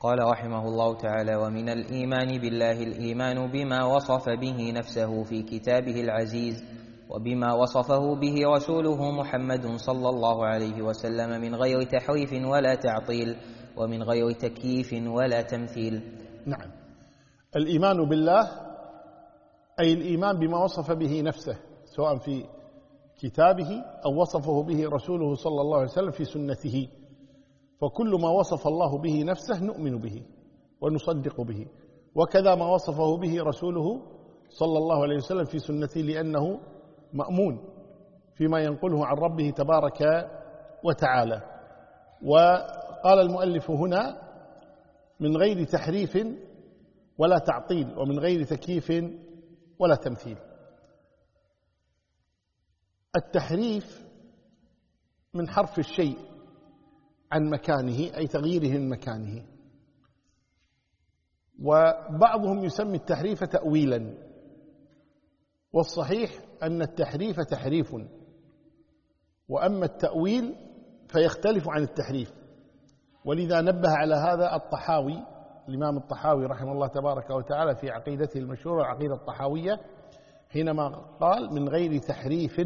قال رحمه الله تعالى ومن الإيمان بالله الإيمان بما وصف به نفسه في كتابه العزيز وبما وصفه به رسوله محمد صلى الله عليه وسلم من غير تحريف ولا تعطيل ومن غير تكييف ولا تمثيل. نعم. الإيمان بالله أي الإيمان بما وصف به نفسه سواء في كتابه أو وصفه به رسوله صلى الله عليه وسلم في سنته. فكل ما وصف الله به نفسه نؤمن به ونصدق به. وكذا ما وصفه به رسوله صلى الله عليه وسلم في سنته لأنه مأمون فيما ينقله عن ربه تبارك وتعالى. وقال المؤلف هنا من غير تحريف ولا تعطيل ومن غير تكييف ولا تمثيل. التحريف من حرف الشيء. عن مكانه أي تغييره من مكانه. وبعضهم يسمي التحريف تأويلا. والصحيح أن التحريف تحريف. وأما التأويل فيختلف عن التحريف. ولذا نبه على هذا الطحاوي الإمام الطحاوي رحمه الله تبارك وتعالى في عقيدته المشهورة العقيدة الطحاوية حينما قال من غير تحريف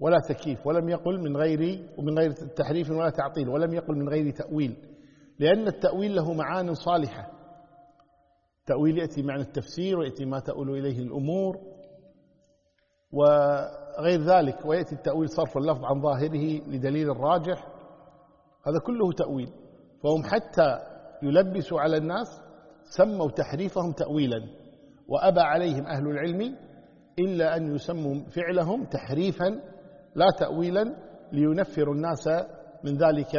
ولا تكييف ولم يقل من غير ومن غير تحريف ولا تعطيل ولم يقل من غير تأويل لأن التأويل له معان صالحة. تأويل يأتي معنى التفسير ويأتي ما تؤول إليه الأمور وغير ذلك ويأتي التأويل صرف اللفظ عن ظاهره لدليل الراجح هذا كله تأويل. فهم حتى يلبسوا على الناس سموا تحريفهم تأويلا وأبى عليهم أهل العلم إلا أن يسموا فعلهم تحريفا لا تأويلا لينفر الناس من ذلك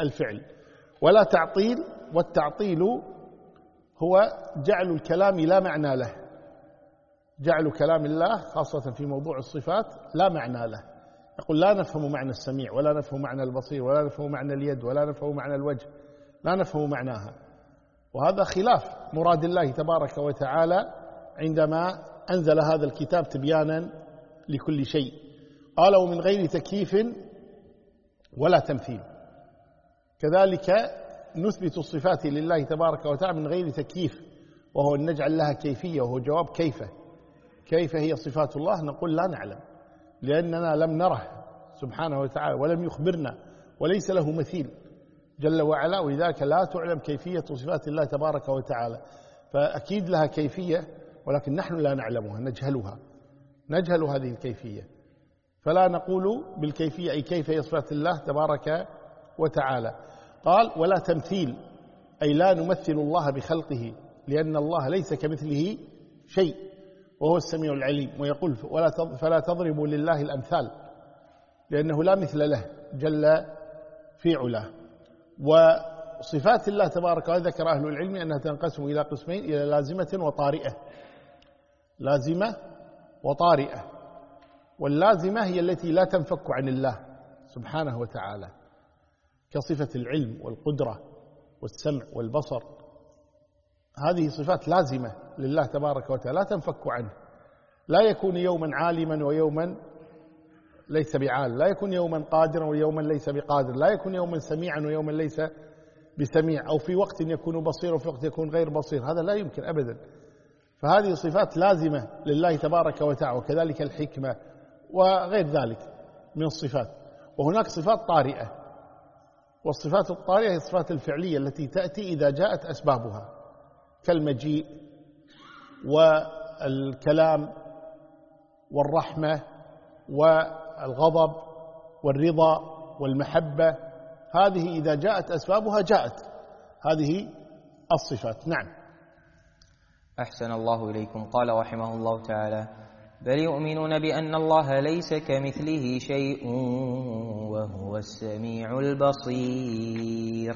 الفعل. ولا تعطيل والتعطيل هو جعل الكلام لا معنى له. جعل كلام الله خاصة في موضوع الصفات لا معنى له. يقول لا نفهم معنى السميع ولا نفهم معنى البصير ولا نفهم معنى اليد ولا نفهم معنى الوجه لا نفهم معناها. وهذا خلاف مراد الله تبارك وتعالى عندما أنزل هذا الكتاب تبيانا لكل شيء. قال ومن غير تكييف ولا تمثيل. كذلك نثبت الصفات لله تبارك وتعالى من غير تكييف وهو أن نجعل لها كيفية وهو جواب كيف؟ كيف هي صفات الله؟ نقول لا نعلم لأننا لم نره سبحانه وتعالى ولم يخبرنا وليس له مثيل جل وعلا. ولذلك لا تعلم كيفية صفات الله تبارك وتعالى فأكيد لها كيفية ولكن نحن لا نعلمها نجهلها نجهل هذه الكيفية. فلا نقول بالكيفية كيف هي صفات الله تبارك وتعالى. قال ولا تمثيل أي لا نمثل الله بخلقه لأن الله ليس كمثله شيء وهو السميع العليم. ويقول فلا تضربوا لله الأمثال لأنه لا مثل له جل في علاه. وصفات الله تبارك وتعالى ذكر أهل العلم أنها تنقسم إلى قسمين إلى لازمة وطارئة. لازمة وطارئة. واللازمة هي التي لا تنفك عن الله سبحانه وتعالى كصفة العلم والقدرة والسمع والبصر. هذه صفات لازمة لله تبارك وتعالى لا تنفك عنه. لا يكون يوما عالما ويوما ليس بعال لا يكون يوما قادرا ويوما ليس بقادر لا يكون يوما سميعا ويوما ليس بسميع أو في وقت يكون بصير وفي وقت يكون غير بصير هذا لا يمكن أبدا. فهذه صفات لازمة لله تبارك وتعالى وكذلك الحكمة وغير ذلك من الصفات. وهناك صفات طارئة. والصفات الطارئة هي الصفات الفعلية التي تأتي إذا جاءت أسبابها. كالمجيء والكلام والرحمة والغضب والرضا والمحبة. هذه إذا جاءت أسبابها جاءت. هذه الصفات. نعم. أحسن الله إليكم. قال رحمه الله تعالى بل يؤمنون بأن الله ليس كمثله شيء وهو السميع البصير.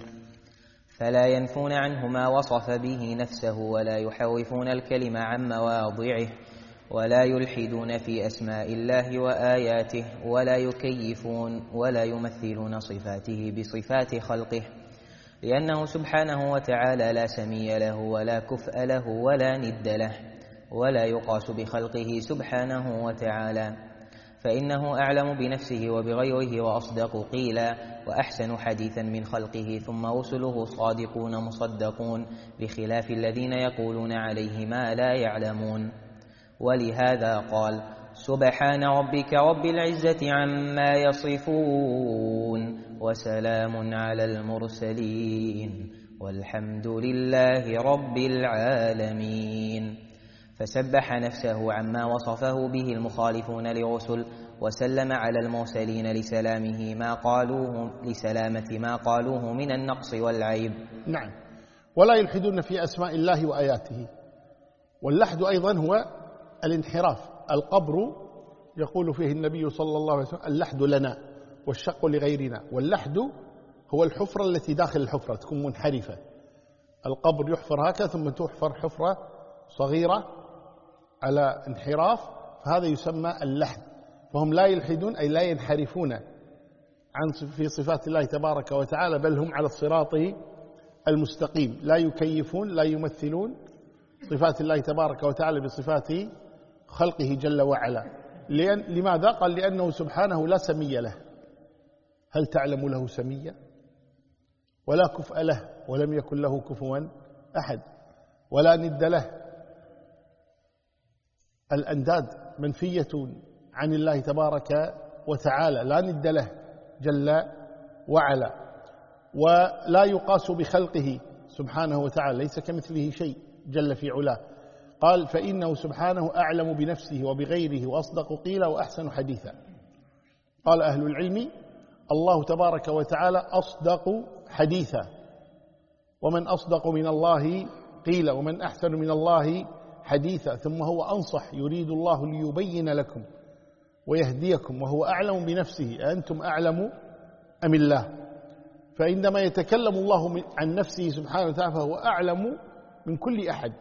فلا ينفون عنه ما وصف به نفسه ولا يحرفون الكلم عن مواضعه ولا يلحدون في أسماء الله وآياته ولا يكيفون ولا يمثلون صفاته بصفات خلقه لأنه سبحانه وتعالى لا سمي له ولا كفء له ولا ند له. ولا يقاس بخلقه سبحانه وتعالى. فإنه أعلم بنفسه وبغيره وأصدق قيلا وأحسن حديثا من خلقه ثم رسله صادقون مصدقون بخلاف الذين يقولون عليه ما لا يعلمون. ولهذا قال سبحان ربك رب العزة عما يصفون وسلام على المرسلين والحمد لله رب العالمين. فسبح نفسه عما وصفه به المخالفون لرسل وسلم على المرسلين لسلامه ما قالوه لسلامة ما قالوه من النقص والعيب. نعم. ولا يلحدون في أسماء الله وآياته. واللحد أيضا هو الانحراف. القبر يقول فيه النبي صلى الله عليه وسلم اللحد لنا والشق لغيرنا. واللحد هو الحفرة التي داخل الحفرة تكون منحرفة. القبر يحفر هكذا ثم تحفر حفرة صغيرة على انحراف فهذا يسمى اللحد فهم لا يلحدون أي لا ينحرفون عن في صفات الله تبارك وتعالى بل هم على الصراط المستقيم. لا يكيفون لا يمثلون صفات الله تبارك وتعالى بصفات خلقه جل وعلا. لأن لماذا؟ قال لأنه سبحانه لا سمي له. هل تعلم له سميا ولا كفء له ولم يكن له كفوا أحد. ولا ند له. الأنداد منفية عن الله تبارك وتعالى لا ند له جل وعلا ولا يقاس بخلقه سبحانه وتعالى ليس كمثله شيء جل في علاه. قال فإنه سبحانه أعلم بنفسه وبغيره وأصدق قيلا وأحسن حديثا. قال أهل العلم الله تبارك وتعالى أصدق حديثا ومن أصدق من الله قيل ومن أحسن من الله حديثا ثم هو أنصح يريد الله ليبين لكم ويهديكم وهو أعلم بنفسه أنتم أعلم أم الله؟ فعندما يتكلم الله عن نفسه سبحانه وتعالى فهو أعلم من كل أحد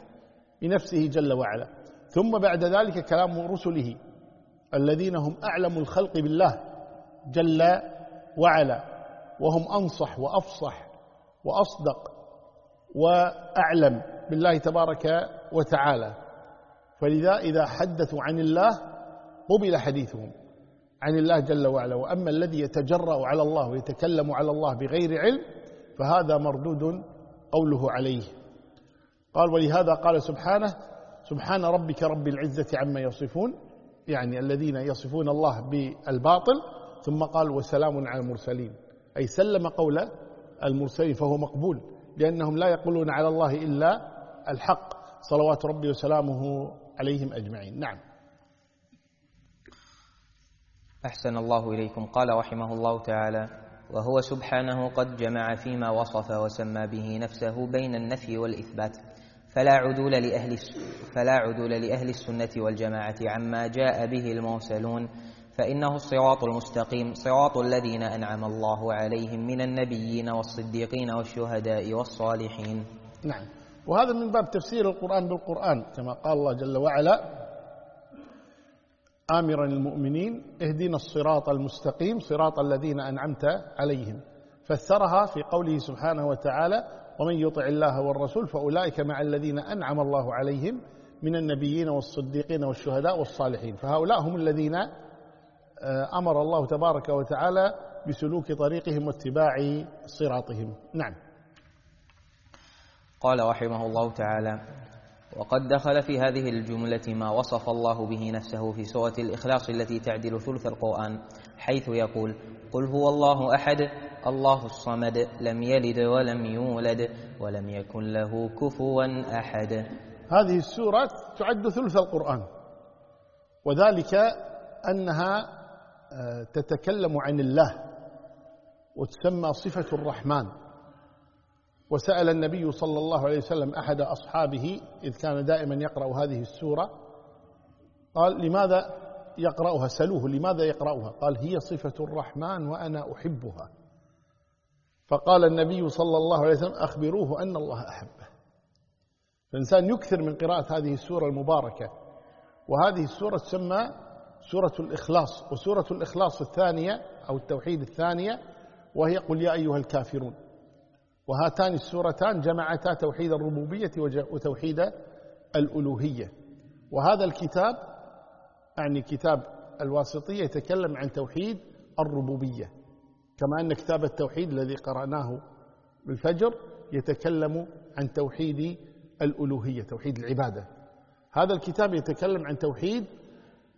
بنفسه جل وعلا. ثم بعد ذلك كلام رسله الذين هم أعلم الخلق بالله جل وعلا وهم أنصح وأفصح وأصدق وأعلم. بالله تبارك وتعالى. فلذا إذا حدثوا عن الله قبل حديثهم عن الله جل وعلا. وأما الذي يتجرأ على الله ويتكلم على الله بغير علم فهذا مردود قوله عليه. قال ولهذا قال سبحانه سبحان ربك رب العزة عما يصفون يعني الذين يصفون الله بالباطل. ثم قال وسلام على المرسلين أي سلم قول المرسلين فهو مقبول لأنهم لا يقولون على الله إلا الحق صلوات ربي وسلامه عليهم أجمعين. نعم. أحسن الله إليكم. قال رحمه الله تعالى وهو سبحانه قد جمع فيما وصف وسمى به نفسه بين النفي والإثبات فلا عدول لأهل فلا عدول لأهل السنة والجماعة عما جاء به المرسلون فإنه الصراط المستقيم صراط الذين أنعم الله عليهم من النبيين والصديقين والشهداء والصالحين. نعم. وهذا من باب تفسير القرآن بالقرآن كما قال الله جل وعلا آمرا المؤمنين اهدنا الصراط المستقيم صراط الذين أنعمت عليهم. فسرها في قوله سبحانه وتعالى ومن يطع الله والرسول فأولئك مع الذين أنعم الله عليهم من النبيين والصديقين والشهداء والصالحين. فهؤلاء هم الذين آه، أمر الله تبارك وتعالى بسلوك طريقهم واتباع صراطهم. نعم. قال رحمه الله تعالى وقد دخل في هذه الجملة ما وصف الله به نفسه في سورة الإخلاص التي تعدل ثلث القرآن حيث يقول قل هو الله أحد الله الصمد لم يلد ولم يولد ولم يكن له كفوا أحد. هذه السورة تعد ثلث القرآن وذلك أنها آه، تتكلم عن الله وتسمى صفة الرحمن. وسأل النبي صلى الله عليه وسلم أحد أصحابه إذ كان دائما يقرأ هذه السورة قال لماذا يقرأها؟ سلوه لماذا يقرأها؟ قال هي صفة الرحمن وأنا أحبها. فقال النبي صلى الله عليه وسلم أخبروه أن الله أحبه. الإنسان يكثر من قراءة هذه السورة المباركة وهذه السورة تسمى سورة الإخلاص وسورة الإخلاص الثانية أو التوحيد الثانية وهي قل يا أيها الكافرون. وهاتان السورتان جمعتا توحيد الربوبية وتوحيد الألوهية. وهذا الكتاب يعني كتاب الواسطية يتكلم عن توحيد الربوبية. كما أن كتاب التوحيد الذي قرأناه بالفجر يتكلم عن توحيد الألوهية توحيد العبادة. هذا الكتاب يتكلم عن توحيد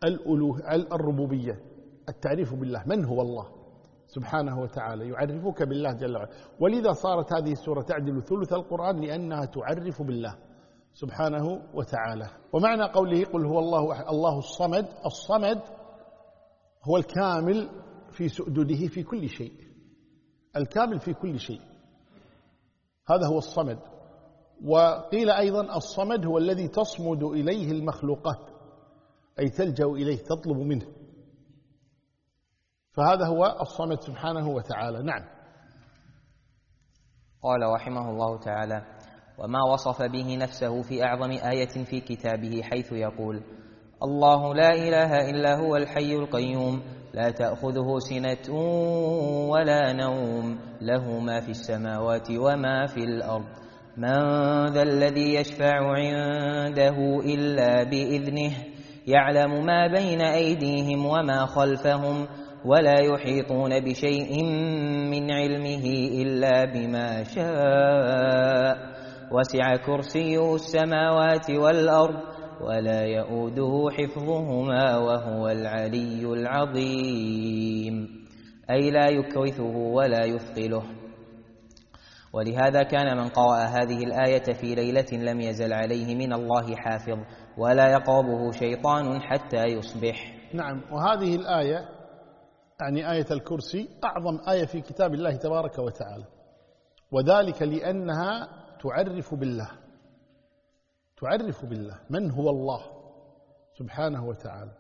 الألوه الربوبية التعريف بالله. من هو الله؟ سبحانه وتعالى يعرفك بالله جل وعلا. ولذا صارت هذه السورة تعدل ثلث القرآن لأنها تعرف بالله سبحانه وتعالى. ومعنى قوله قل هو الله الله الصمد الصمد هو الكامل في سؤدده في كل شيء. الكامل في كل شيء. هذا هو الصمد. وقيل أيضا الصمد هو الذي تصمد إليه المخلوقات أي تلجأ إليه تطلب منه. فهذا هو الصمد سبحانه وتعالى. نعم. قال رحمه الله تعالى وما وصف به نفسه في أعظم آية في كتابه حيث يقول الله لا إله إلا هو الحي القيوم لا تأخذه سنة ولا نوم له ما في السماوات وما في الأرض. من ذا الذي يشفع عنده إلا بإذنه يعلم ما بين أيديهم وما خلفهم ولا يحيطون بشيء من علمه إلا بما شاء. وسع كرسيه السماوات والأرض ولا يؤوده حفظهما وهو العلي العظيم. أي لا يكرثه ولا يثقله. ولهذا كان من قرأ هذه الآية في ليلة لم يزل عليه من الله حافظ ولا يقربه شيطان حتى يصبح. نعم وهذه الآية يعني آية الكرسي أعظم آية في كتاب الله تبارك وتعالى. وذلك لأنها تعرف بالله. تعرف بالله. من هو الله سبحانه وتعالى؟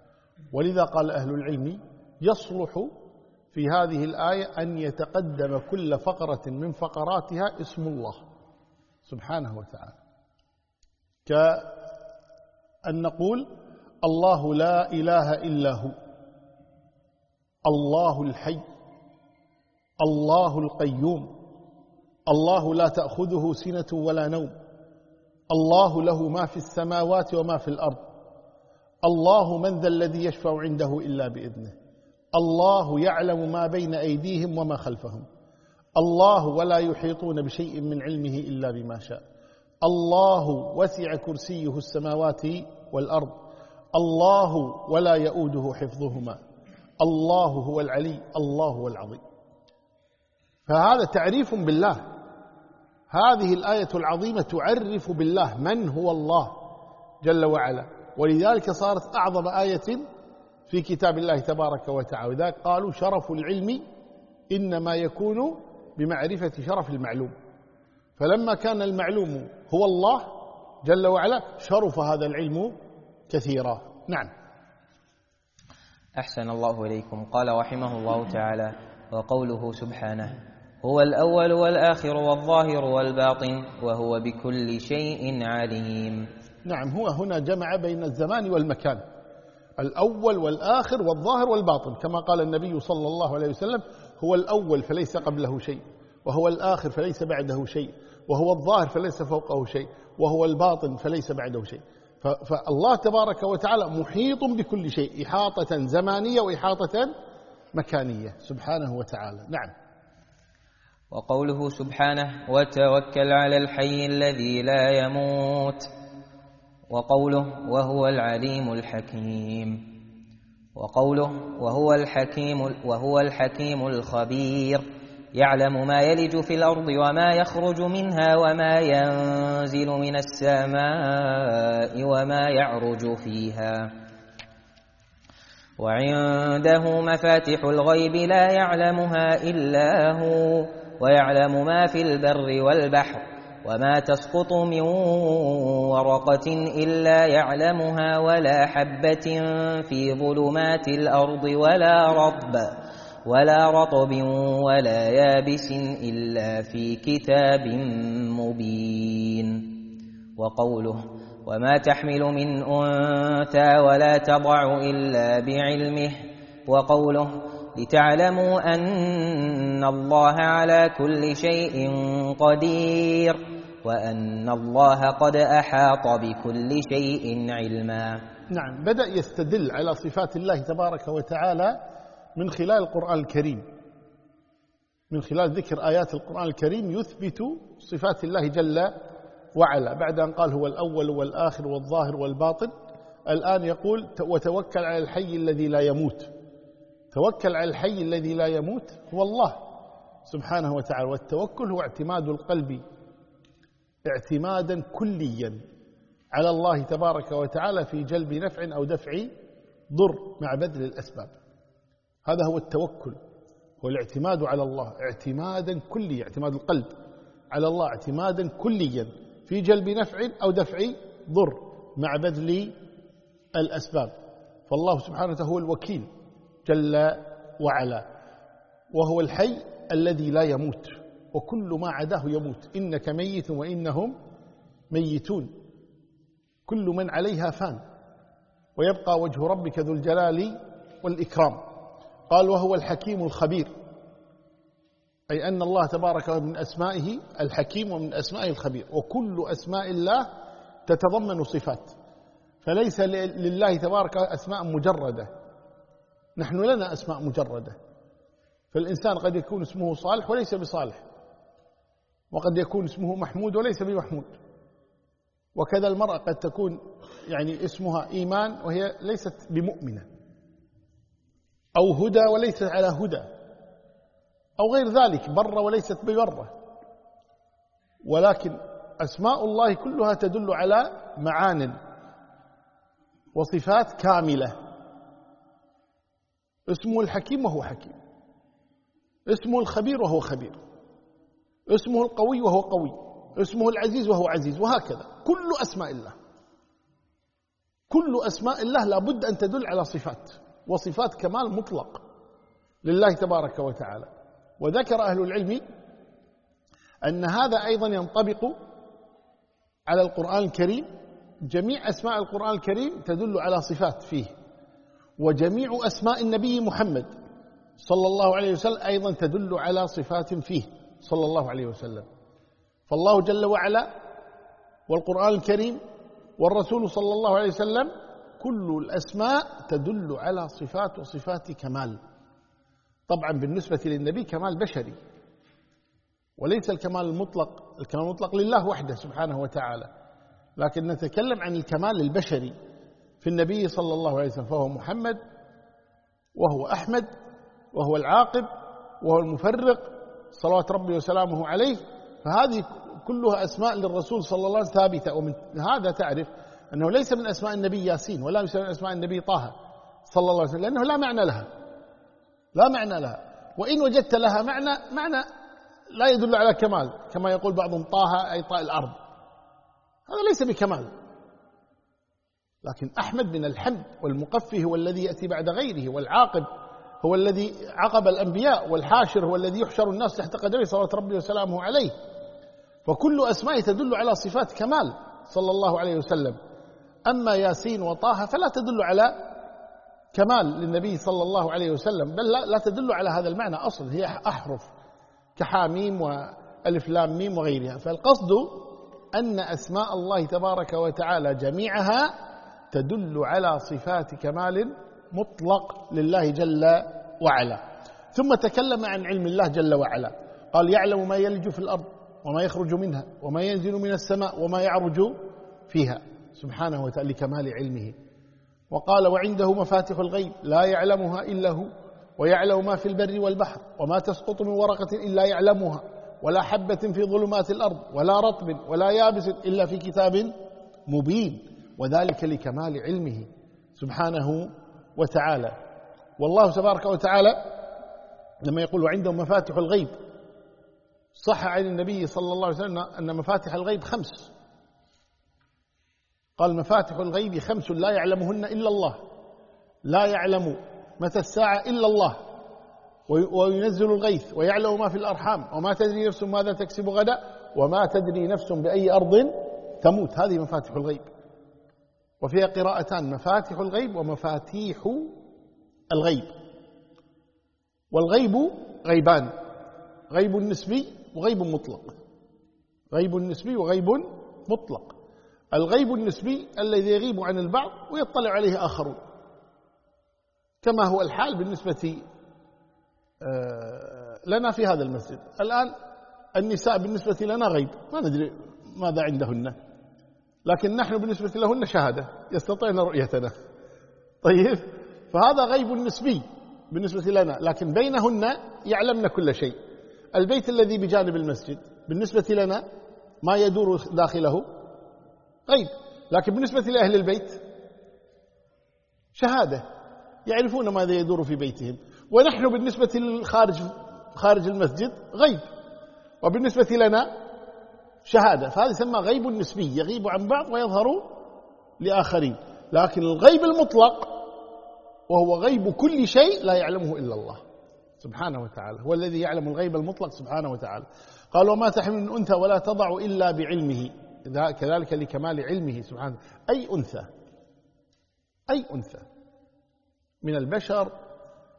ولذا قال أهل العلم يصلح في هذه الآية أن يتقدم كل فقرة من فقراتها اسم الله سبحانه وتعالى. كأن نقول الله لا إله إلا هو. الله الحي الله القيوم الله لا تأخذه سنة ولا نوم الله له ما في السماوات وما في الأرض الله من ذا الذي يشفع عنده إلا بإذنه الله يعلم ما بين أيديهم وما خلفهم الله ولا يحيطون بشيء من علمه إلا بما شاء الله وسع كرسيه السماوات والأرض الله ولا يؤوده حفظهما. الله هو العلي الله هو العظيم. فهذا تعريف بالله. هذه الآية العظيمة تعرف بالله من هو الله جل وعلا. ولذلك صارت أعظم آية في كتاب الله تبارك وتعالى. وذلك قالوا شرف العلم إنما يكون بمعرفة شرف المعلوم. فلما كان المعلوم هو الله جل وعلا شرف هذا العلم كثيرا. نعم. أحسن الله إليكم. قال رحمه الله تعالى وقوله سبحانه هو الأول والآخر والظاهر والباطن وهو بكل شيء عليم. نعم هو هنا جمع بين الزمان والمكان. الأول والآخر والظاهر والباطن كما قال النبي صلى الله عليه وسلم هو الأول فليس قبله شيء وهو الآخر فليس بعده شيء وهو الظاهر فليس فوقه شيء وهو الباطن فليس بعده شيء. فالله تبارك وتعالى محيط بكل شيء إحاطة زمانية وإحاطة مكانية سبحانه وتعالى. نعم. وقوله سبحانه وتوكل على الحي الذي لا يموت وقوله وهو العليم الحكيم وقوله وهو الحكيم وهو الحكيم الخبير يعلم ما يلج في الأرض وما يخرج منها وما ينزل من السماء وما يعرج فيها. وعنده مفاتح الغيب لا يعلمها إلا هو ويعلم ما في البر والبحر وما تسقط من ورقة إلا يعلمها ولا حبة في ظلمات الأرض ولا رطب ولا رطب ولا يابس إلا في كتاب مبين. وقوله وما تحمل من أنثى ولا تضع إلا بعلمه. وقوله لتعلموا أن الله على كل شيء قدير وأن الله قد أحاط بكل شيء علما. نعم بدأ يستدل على صفات الله تبارك وتعالى من خلال القرآن الكريم. من خلال ذكر آيات القرآن الكريم يثبت صفات الله جل وعلا. بعد أن قال هو الأول والآخر والظاهر والباطن الآن يقول وتوكل على الحي الذي لا يموت. توكل على الحي الذي لا يموت هو الله سبحانه وتعالى. والتوكل هو اعتماد القلب اعتمادا كليا على الله تبارك وتعالى في جلب نفع أو دفع ضر مع بذل الأسباب. هذا هو التوكل هو الاعتماد على الله اعتمادا كليا اعتماد القلب على الله اعتمادا كليا في جلب نفع أو دفع ضر مع بذل الأسباب. فالله سبحانه هو الوكيل جل وعلا وهو الحي الذي لا يموت وكل ما عداه يموت إنك ميت وإنهم ميتون. كل من عليها فان ويبقى وجه ربك ذو الجلال والإكرام. قال وهو الحكيم الخبير. أي أن الله تبارك من أسمائه الحكيم ومن أسمائه الخبير. وكل أسماء الله تتضمن صفات. فليس لله تبارك أسماء مجردة. نحن لنا أسماء مجردة. فالإنسان قد يكون اسمه صالح وليس بصالح. وقد يكون اسمه محمود وليس بمحمود. وكذا المرأة قد تكون يعني اسمها إيمان وهي ليست بمؤمنة. أو هدى وليست على هدى أو غير ذلك بر وليست ببرة ولكن أسماء الله كلها تدل على معان وصفات كاملة. اسمه الحكيم وهو حكيم. اسمه الخبير وهو خبير. اسمه القوي وهو قوي. اسمه العزيز وهو عزيز وهكذا. كل أسماء الله. كل أسماء الله لابد أن تدل على صفات. وصفات كمال مطلق لله تبارك وتعالى. وذكر أهل العلم أن هذا أيضا ينطبق على القرآن الكريم. جميع أسماء القرآن الكريم تدل على صفات فيه. وجميع أسماء النبي محمد صلى الله عليه وسلم أيضا تدل على صفات فيه صلى الله عليه وسلم. فالله جل وعلا والقرآن الكريم والرسول صلى الله عليه وسلم كل الأسماء تدل على صفات وصفات كمال. طبعا بالنسبة للنبي كمال بشري. وليس الكمال المطلق الكمال المطلق لله وحده سبحانه وتعالى. لكن نتكلم عن الكمال البشري في النبي صلى الله عليه وسلم فهو محمد وهو أحمد وهو العاقب وهو المفرق صلوات ربي وسلامه عليه. فهذه كلها أسماء للرسول صلى الله عليه وسلم ثابتة. ومن هذا تعرف أنه ليس من أسماء النبي ياسين ولا من أسماء النبي طه صلى الله عليه وسلم لأنه لا معنى لها. لا معنى لها. وإن وجدت لها معنى معنى لا يدل على كمال كما يقول بعضهم طه أي طاء الأرض. هذا ليس بكمال. لكن أحمد من الحمد والمقفي هو الذي يأتي بعد غيره والعاقب هو الذي عقب الأنبياء والحاشر هو الذي يحشر الناس تحت قدمه صلوات ربي وسلامه عليه. فكل أسماء تدل على صفات كمال صلى الله عليه وسلم. أما ياسين وطه فلا تدل على كمال للنبي صلى الله عليه وسلم بل لا, لا تدل على هذا المعنى أصلا هي أحرف كحاميم وألف لام ميم وغيرها. فالقصد أن أسماء الله تبارك وتعالى جميعها تدل على صفات كمال مطلق لله جل وعلا. ثم تكلم عن علم الله جل وعلا. قال يعلم ما يلج في الأرض وما يخرج منها وما ينزل من السماء وما يعرج فيها. سبحانه وتعالى لكمال علمه. وقال وعنده مفاتح الغيب لا يعلمها إلا هو ويعلم ما في البر والبحر وما تسقط من ورقة إلا يعلمها ولا حبة في ظلمات الأرض ولا رطب ولا يابس إلا في كتاب مبين وذلك لكمال علمه سبحانه وتعالى. والله تبارك وتعالى لما يقول وعنده مفاتح الغيب. صح عن النبي صلى الله عليه وسلم أن مفاتح الغيب خمس. قال مفاتح الغيب خمس لا يعلمهن إلا الله. لا يعلم متى الساعة إلا الله. وينزل الغيث ويعلم ما في الأرحام وما تدري نفس ماذا تكسب غدا وما تدري نفس بأي أرض تموت. هذه مفاتح الغيب. وفيها قراءتان مفاتح الغيب ومفاتيح الغيب. والغيب غيبان. غيب نسبي وغيب مطلق. غيب نسبي وغيب مطلق. الغيب النسبي الذي يغيب عن البعض ويطلع عليه آخرون. كما هو الحال بالنسبة آه، لنا في هذا المسجد. الآن النساء بالنسبة لنا غيب. ما ندري ماذا عندهن. لكن نحن بالنسبة لهن شهادة. يستطيعن رؤيتنا. طيب؟ فهذا غيب نسبي بالنسبة لنا. لكن بينهن يعلمن كل شيء. البيت الذي بجانب المسجد بالنسبة لنا ما يدور داخله غيب لكن بالنسبة لأهل البيت شهادة. يعرفون ماذا يدور في بيتهم. ونحن بالنسبة للخارج خارج المسجد غيب. وبالنسبة لنا شهادة. فهذا يسمى غيب نسبي يغيب عن بعض ويظهر لآخرين. لكن الغيب المطلق وهو غيب كل شيء لا يعلمه إلا الله سبحانه وتعالى. هو الذي يعلم الغيب المطلق سبحانه وتعالى. قال وما تحمل من أنثى ولا تضع إلا بعلمه. كذلك لكمال علمه سبحانه. أي أنثى؟ أي أنثى؟ من البشر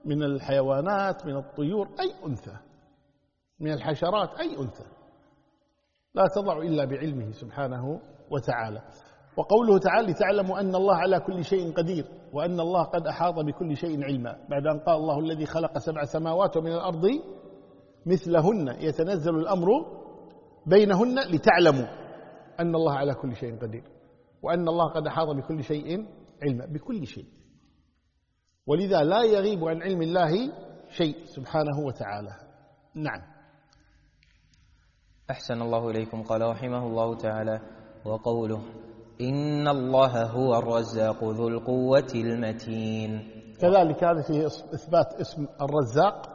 من الحيوانات من الطيور أي أنثى؟ من الحشرات أي أنثى؟ لا تضع إلا بعلمه سبحانه وتعالى. وقوله تعالى لتعلموا أن الله على كل شيء قدير وأن الله قد أحاط بكل شيء علما. بعد أن قال الله الذي خلق سبع سماوات ومن الأرض مثلهن. يتنزل الأمر بينهن لتعلموا. أن الله على كل شيء قدير وأن الله قد أحاط بكل شيء علما بكل شيء. ولذا لا يغيب عن علم الله شيء سبحانه وتعالى. نعم. أحسن الله إليكم. قال رحمه الله تعالى وقوله إن الله هو الرزاق ذو القوة المتين. كذلك هذا فيه إثبات اسم الرزاق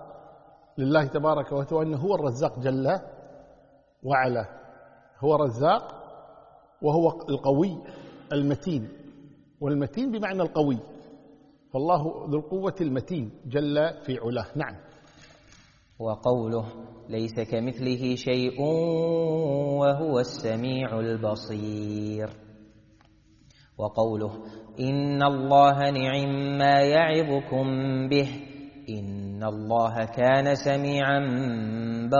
لله تبارك وتعالى أنه هو الرزاق جل وعلا. هو رزاق وهو القوي المتين. والمتين بمعنى القوي. فالله ذو القوة المتين جل في علاه. نعم. وقوله ليس كمثله شيء وهو السميع البصير. وقوله إن الله نعم ما يعظكم به. إن الله كان سميعا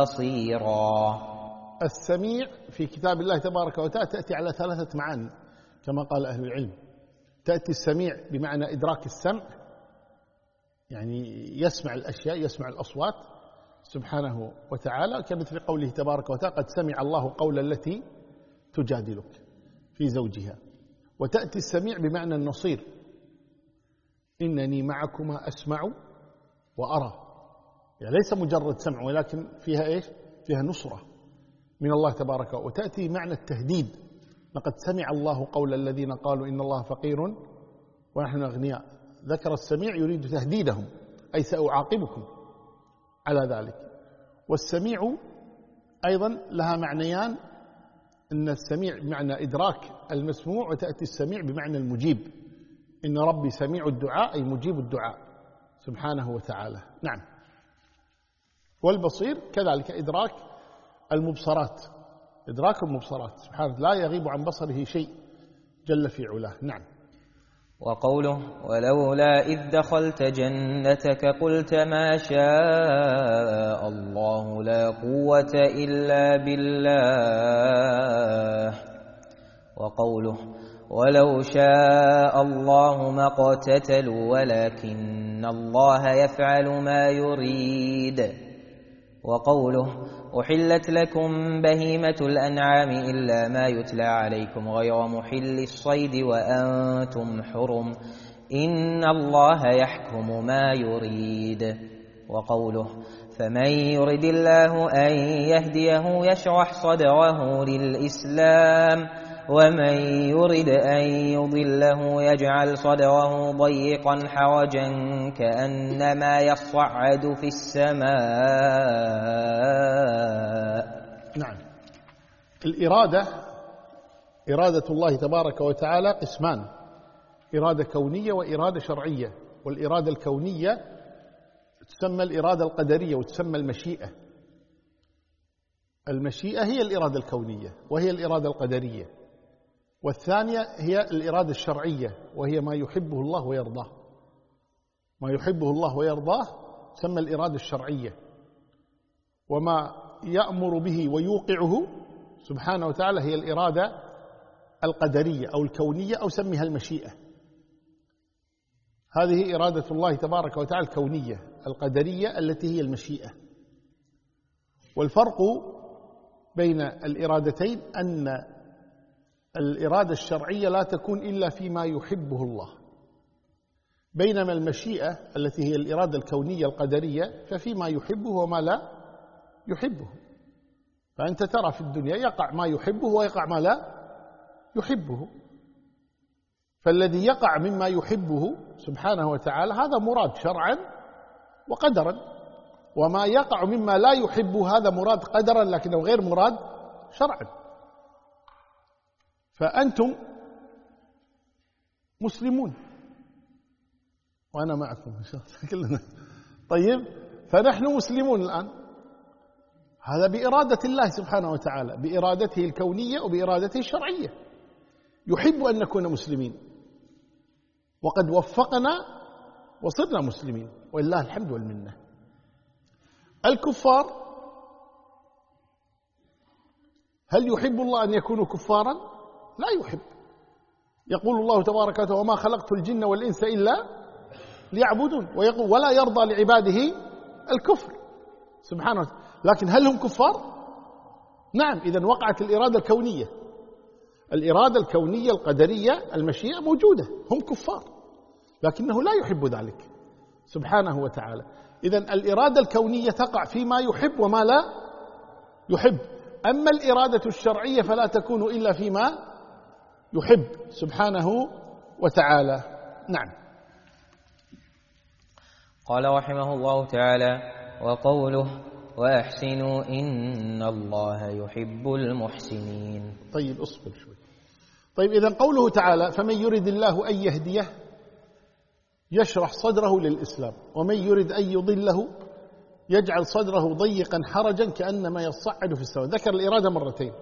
بصيرا. السميع في كتاب الله تبارك وتعالى تأتي على ثلاثة معاني كما قال أهل العلم. تأتي السميع بمعنى إدراك السمع يعني يسمع الأشياء يسمع الأصوات سبحانه وتعالى كمثل قوله تبارك وتعالى قد سمع الله قول التي تجادلك في زوجها. وتأتي السميع بمعنى النصير إنني معكما أسمع وأرى. يعني ليس مجرد سمع ولكن فيها إيش؟ فيها نصرة. من الله تبارك وتأتي معنى التهديد. لقد سمع الله قول الذين قالوا إن الله فقير ونحن أغنياء. ذكر السميع يريد تهديدهم أي سأعاقبكم على ذلك. والسميع أيضا لها معنيان أن السميع بمعنى إدراك المسموع وتأتي السميع بمعنى المجيب. إن ربي سميع الدعاء أي مجيب الدعاء سبحانه وتعالى. نعم. والبصير كذلك إدراك المبصرات. إدراك المبصرات. سبحانه لا يغيب عن بصره شيء جل في علاه. نعم. وقوله ولولا إذ دخلت جنتك قلت ما شاء الله لا قوة إلا بالله وقوله ولو شاء الله ما اقتتلوا ولكن الله يفعل ما يريد وقوله أحلت لكم بهيمة الأنعام إلا ما يتلى عليكم غير محل الصيد وأنتم حرم إن الله يحكم ما يريد وقوله فمن يرد الله أن يهديه يشرح صدره للإسلام ومن يرد أن يضله يجعل صدره ضيقا حرجا كأنما يصعد في السماء. نعم. الإرادة إرادة الله تبارك وتعالى قسمان. إرادة كونية وإرادة شرعية. والإرادة الكونية تسمى الإرادة القدرية وتسمى المشيئة. المشيئة هي الإرادة الكونية وهي الإرادة القدرية. والثانية هي الإرادة الشرعية وهي ما يحبه الله ويرضاه. ما يحبه الله ويرضاه تسمى الإرادة الشرعية. وما يأمر به ويوقعه سبحانه وتعالى هي الإرادة القدرية أو الكونية أو سميها المشيئة. هذه إرادة الله تبارك وتعالى الكونية القدرية التي هي المشيئة. والفرق بين الإرادتين أن الإرادة الشرعية لا تكون إلا فيما يحبه الله. بينما المشيئة التي هي الإرادة الكونية القدرية ففيما يحبه وما لا يحبه. فأنت ترى في الدنيا يقع ما يحبه ويقع ما لا يحبه. فالذي يقع مما يحبه سبحانه وتعالى هذا مراد شرعا وقدرا. وما يقع مما لا يحبه هذا مراد قدرا لكنه غير مراد شرعا. فأنتم مسلمون. وأنا معكم إن شاء الله كلنا. طيب فنحن مسلمون الآن. هذا بإرادة الله سبحانه وتعالى بإرادته الكونية وبإرادته الشرعية. يحب أن نكون مسلمين. وقد وفقنا وصرنا مسلمين. ولله الحمد والمنة. الكفار هل يحب الله أن يكونوا كفارا؟ لا يحب. يقول الله تبارك وتعالى وما خلقت الجن والإنس إلا ليعبدون. ويقول ولا يرضى لعباده الكفر. سبحانه وتعالى. لكن هل هم كفار؟ نعم إذا وقعت الإرادة الكونية. الإرادة الكونية القدرية المشيئة موجودة هم كفار. لكنه لا يحب ذلك. سبحانه وتعالى. إذا الإرادة الكونية تقع فيما يحب وما لا يحب. أما الإرادة الشرعية فلا تكون إلا فيما يحب سبحانه وتعالى. نعم. قال رحمه الله تعالى وقوله وأحسنوا إن الله يحب المحسنين. طيب اصبر شوي. طيب إذا قوله تعالى فمن يرد الله أن يهديه يشرح صدره للإسلام ومن يرد أن يضله يجعل صدره ضيقا حرجا كأنما يصعد في السماء. ذكر الإرادة مرتين.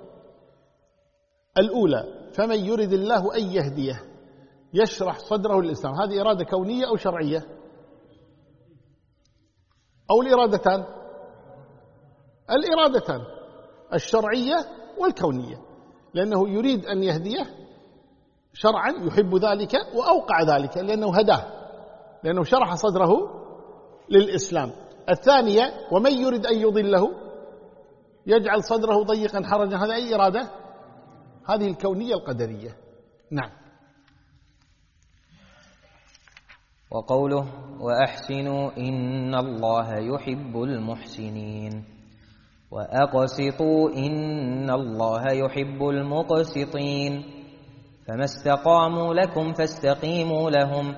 الأولى فمن يرد الله أن يهديه يشرح صدره للإسلام. هذه إرادة كونية أو شرعية؟ أو الإرادتان؟ الإرادتان الشرعية والكونية. لأنه يريد أن يهديه شرعا يحب ذلك وأوقع ذلك لأنه هداه لأنه شرح صدره للإسلام. الثانية ومن يريد أن يضله؟ يجعل صدره ضيقا حرجا. هذا أي إرادة؟ هذه الكونية القدرية. نعم. وقوله وأحسنوا إن الله يحب المحسنين. وأقسطوا إن الله يحب المقسطين. فما استقاموا لكم فاستقيموا لهم.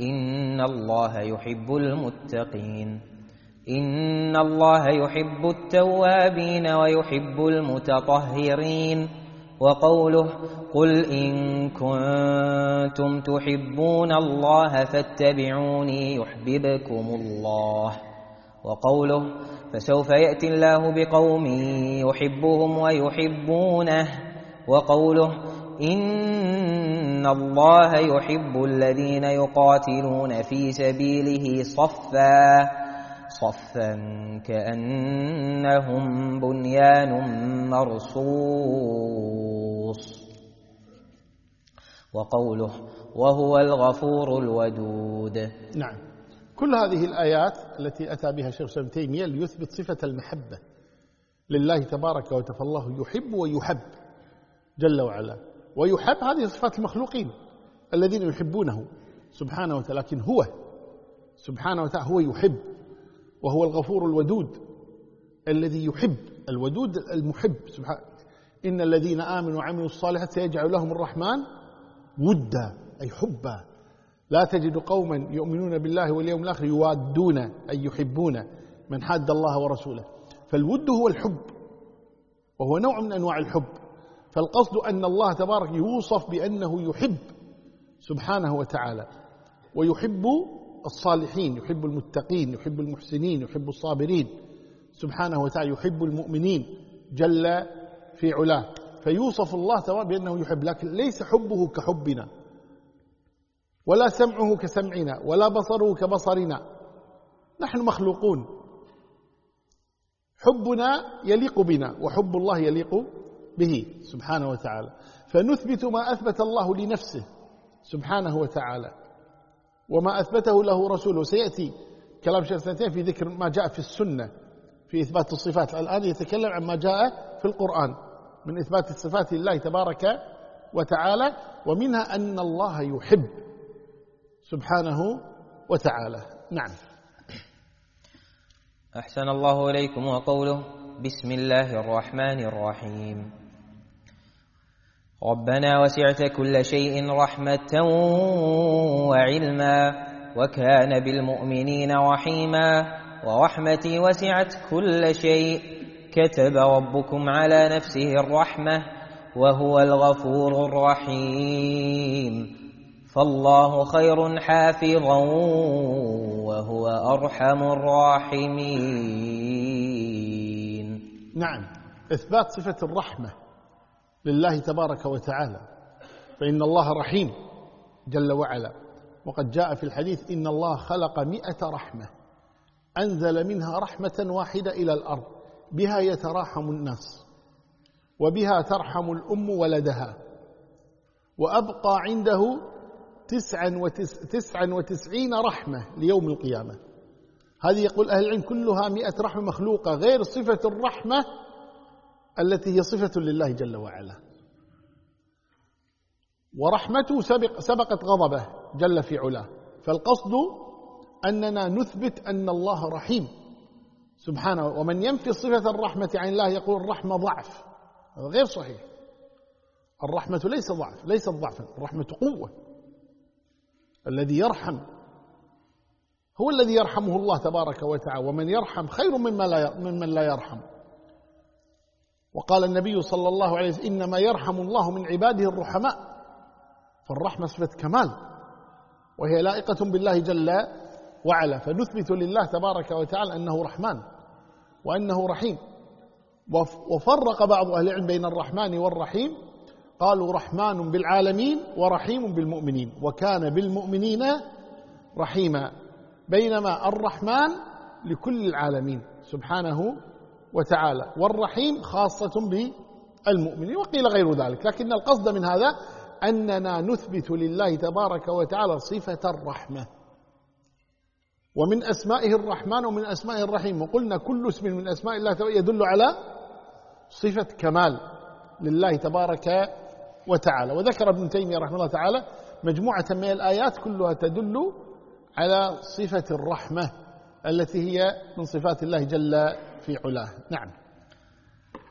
إن الله يحب المتقين. إن الله يحب التوابين ويحب المتطهرين. وقوله قل إن كنتم تحبون الله فاتبعوني يحببكم الله. وقوله فسوف يأتي الله بقوم يحبهم ويحبونه. وقوله إن الله يحب الذين يقاتلون في سبيله صفا. صفا كأنهم بنيان مرصوص. وقوله وهو الغفور الودود. نعم. كل هذه الآيات التي أتى بها شيخ ابن تيمية ليثبت صفة المحبة لله تبارك وتعالى. الله يحب ويحب جل وعلا. ويحب هذه صفات المخلوقين الذين يحبونه سبحانه وتعالى لكن هو سبحانه وتعالى هو يحب. وهو الغفور الودود الذي يحب الودود المحب. سبحانه إن الذين آمنوا وعملوا الصالحات سيجعل لهم الرحمن ودا أي حبا. لا تجد قوما يؤمنون بالله واليوم الآخر يوادون أي يحبون من حاد الله ورسوله. فالود هو الحب وهو نوع من أنواع الحب. فالقصد أن الله تبارك يوصف بأنه يحب سبحانه وتعالى ويحب الصالحين يحب المتقين يحب المحسنين يحب الصابرين. سبحانه وتعالى يحب المؤمنين جل في علاه. فيوصف الله تبارك بأنه يحب لكن ليس حبه كحبنا ولا سمعه كسمعنا ولا بصره كبصرنا. نحن مخلوقون. حبنا يليق بنا وحب الله يليق به. سبحانه وتعالى. فنثبت ما أثبت الله لنفسه. سبحانه وتعالى. وما أثبته له رسوله. سيأتي كلام شيخ سنتين في ذكر ما جاء في السنة في إثبات الصفات. الآن يتكلم عن ما جاء في القرآن من إثبات الصفات لله تبارك وتعالى ومنها أن الله يحب سبحانه وتعالى. نعم. أحسن الله إليكم وقوله بسم الله الرحمن الرحيم. ربنا وسعت كل شيء رحمة وعلما وكان بالمؤمنين رحيما ورحمتي وسعت كل شيء. كتب ربكم على نفسه الرحمة وهو الغفور الرحيم. فالله خير حافظا وهو أرحم الراحمين. نعم إثبات صفة الرحمة. لله تبارك وتعالى. فإن الله رحيم جل وعلا. وقد جاء في الحديث إن الله خلق مئة رحمة أنزل منها رحمة واحدة إلى الأرض بها يتراحم الناس وبها ترحم الأم ولدها. وأبقى عنده تسعا, وتس تسعا وتسعين رحمة ليوم القيامة. هذه يقول أهل العلم كلها مئة رحمة مخلوقة غير صفة الرحمة التي هي صفة لله جل وعلا. ورحمته سبق سبقت غضبه جل في علاه. فالقصد أننا نثبت أن الله رحيم. سبحانه ومن ينفي صفة الرحمة عن الله يقول الرحمة ضعف. هذا غير صحيح. الرحمة ليس ضعف ليست ضعفا. الرحمة قوة. الذي يرحم. هو الذي يرحمه الله تبارك وتعالى. ومن يرحم خير مما لا ممن لا يرحم. وقال النبي صلى الله عليه وسلم إنما يرحم الله من عباده الرحماء فالرحمة صفة كمال وهي لائقة بالله جل وعلا فنثبت لله تبارك وتعالى أنه رحمن وأنه رحيم. وفرق بعض أهل العلم بين الرحمن والرحيم قالوا رحمن بالعالمين ورحيم بالمؤمنين وكان بالمؤمنين رحيما بينما الرحمن لكل العالمين سبحانه وتعالى والرحيم خاصة بالمؤمنين وقيل غير ذلك لكن القصد من هذا أننا نثبت لله تبارك وتعالى صفة الرحمة. ومن أسمائه الرحمن ومن أسمائه الرحيم وقلنا كل اسم من أسماء الله يدل على صفة كمال لله تبارك وتعالى. وذكر ابن تيمية رحمه الله تعالى مجموعة من الآيات كلها تدل على صفة الرحمة التي هي من صفات الله جل في علاه. نعم.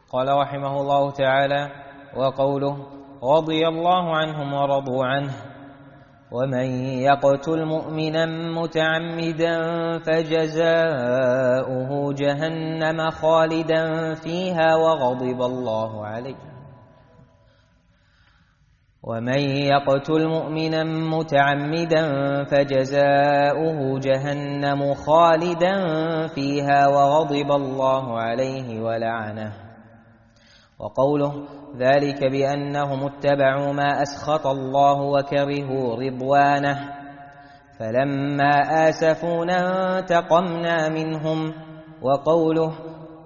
قال رحمه الله تعالى وقوله رضي الله عنهم ورضوا عنه ومن يقتل مؤمنا متعمدا فجزاؤه جهنم خالدا فيها وغضب الله عليه. ومن يقتل مؤمنا متعمدا فجزاؤه جهنم خالدا فيها وغضب الله عليه ولعنه. وقوله ذلك بأنهم اتبعوا ما أسخط الله وكرهوا رضوانه. فلما آسفونا انتقمنا منهم. وقوله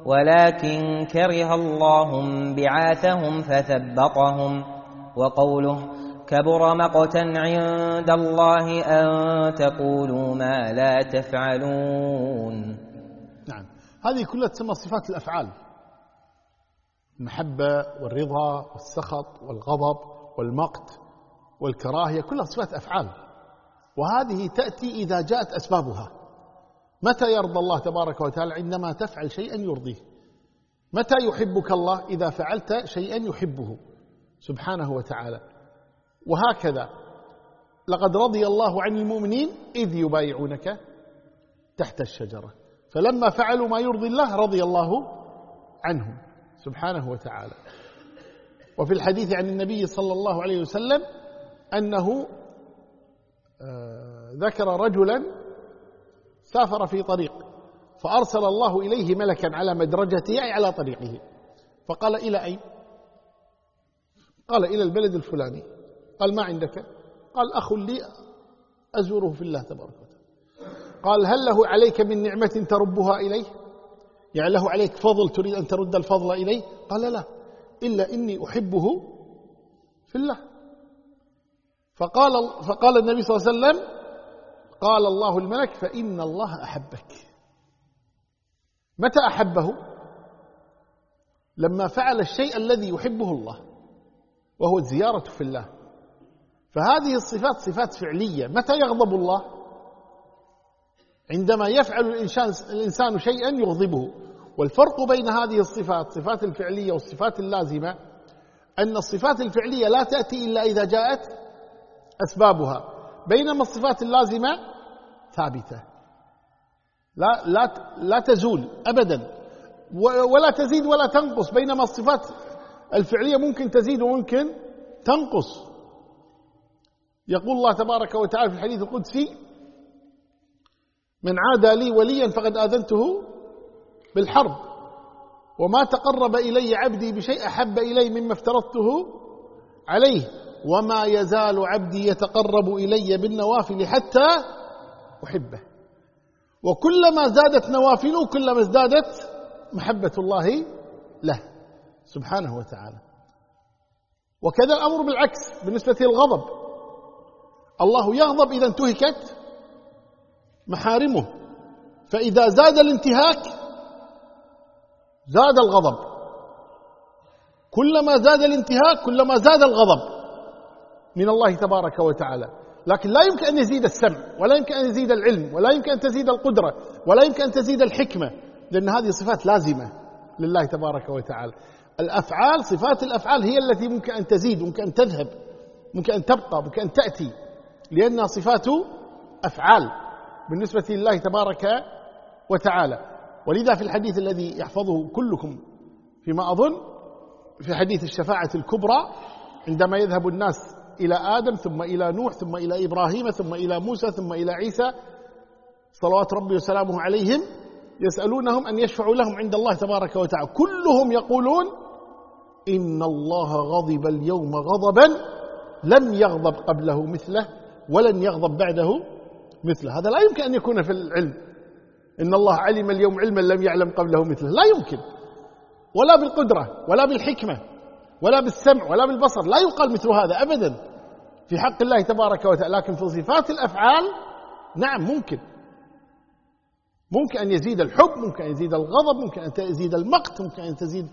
ولكن كره الله بعاثهم فثبطهم. وقوله كبر مقتا عند الله أن تقولوا ما لا تفعلون. نعم. هذه كلها تسمى صفات الأفعال. المحبة والرضا والسخط والغضب والمقت والكراهية كلها صفات أفعال. وهذه تأتي إذا جاءت أسبابها. متى يرضى الله تبارك وتعالى؟ عندما تفعل شيئا يرضيه. متى يحبك الله؟ إذا فعلت شيئا يحبه. سبحانه وتعالى. وهكذا. لقد رضي الله عن المؤمنين إذ يبايعونك تحت الشجرة. فلما فعلوا ما يرضي الله رضي الله عنهم سبحانه وتعالى. وفي الحديث عن النبي صلى الله عليه وسلم أنه آه، ذكر رجلا سافر في طريق فأرسل الله إليه ملكا على مدرجته أي على طريقه. فقال إلى أين؟ قال إلى البلد الفلاني. قال ما عندك؟ قال أخ لي أزوره في الله تبارك وتعالى. قال هل له عليك من نعمة تربها إليه؟ يعني له عليك فضل تريد أن ترد الفضل إليه؟ قال لا إلا إني أحبه في الله. فقال, فقال النبي صلى الله عليه وسلم قال الله الملك فإن الله أحبك. متى أحبه؟ لما فعل الشيء الذي يحبه الله. وهو الزيارة في الله. فهذه الصفات صفات فعلية. متى يغضب الله؟ عندما يفعل الإنسان, الإنسان شيئا يغضبه. والفرق بين هذه الصفات الصفات الفعلية والصفات اللازمة أن الصفات الفعلية لا تأتي إلا إذا جاءت أسبابها. بينما الصفات اللازمة ثابتة. لا, لا, لا تزول أبدا. ولا تزيد ولا تنقص. بينما الصفات الفعلية ممكن تزيد وممكن تنقص. يقول الله تبارك وتعالى في الحديث القدسي من عادى لي وليا فقد آذنته بالحرب وما تقرب إلي عبدي بشيء أحب إلي مما افترضته عليه وما يزال عبدي يتقرب إلي بالنوافل حتى أحبه. وكلما زادت نوافله كلما ازدادت محبة الله له. سبحانه وتعالى. وكذا الأمر بالعكس بالنسبة للغضب. الله يغضب إذا انتهكت محارمه. فإذا زاد الانتهاك زاد الغضب. كلما زاد الانتهاك كلما زاد الغضب من الله تبارك وتعالى. لكن لا يمكن أن يزيد السمع ولا يمكن أن يزيد العلم ولا يمكن أن تزيد القدرة ولا يمكن أن تزيد الحكمة لأن هذه صفات لازمة لله تبارك وتعالى. الأفعال صفات الأفعال هي التي ممكن أن تزيد ممكن أن تذهب ممكن أن تبقى ممكن أن تأتي لأنها صفات أفعال بالنسبة لله تبارك وتعالى. ولذا في الحديث الذي يحفظه كلكم فيما أظن في حديث الشفاعة الكبرى عندما يذهب الناس إلى آدم ثم إلى نوح ثم إلى إبراهيم ثم إلى موسى ثم إلى عيسى صلوات ربي وسلامه عليهم يسألونهم أن يشفعوا لهم عند الله تبارك وتعالى. كلهم يقولون إن الله غضب اليوم غضبا لم يغضب قبله مثله ولن يغضب بعده مثله. هذا لا يمكن أن يكون في العلم. إن الله علم اليوم علما لم يعلم قبله مثله. لا يمكن. ولا بالقدرة ولا بالحكمة ولا بالسمع ولا بالبصر. لا يقال مثل هذا أبدا. في حق الله تبارك وتعالى. لكن في صفات الأفعال نعم ممكن. ممكن أن يزيد الحب ممكن أن يزيد الغضب ممكن أن يزيد المقت ممكن أن تزيد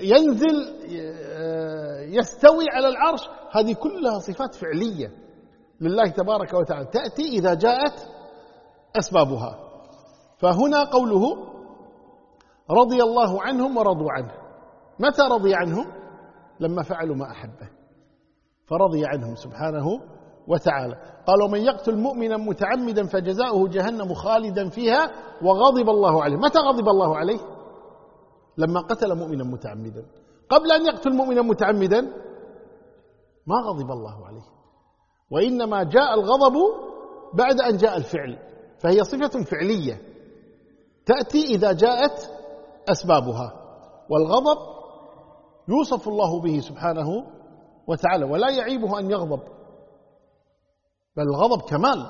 ينزل يستوي على العرش. هذه كلها صفات فعلية لله تبارك وتعالى. تأتي إذا جاءت أسبابها. فهنا قوله رضي الله عنهم ورضوا عنه. متى رضي عنهم؟ لما فعلوا ما أحبه. فرضي عنهم سبحانه وتعالى. قال ومن يقتل مؤمنا متعمدا فجزاؤه جهنم خالدا فيها وغضب الله عليه. متى غضب الله عليه؟ لما قتل مؤمنا متعمدا. قبل أن يقتل مؤمنا متعمدا ما غضب الله عليه. وإنما جاء الغضب بعد أن جاء الفعل. فهي صفة فعلية. تأتي إذا جاءت أسبابها. والغضب يوصف الله به سبحانه وتعالى ولا يعيبه أن يغضب. بل الغضب كمال.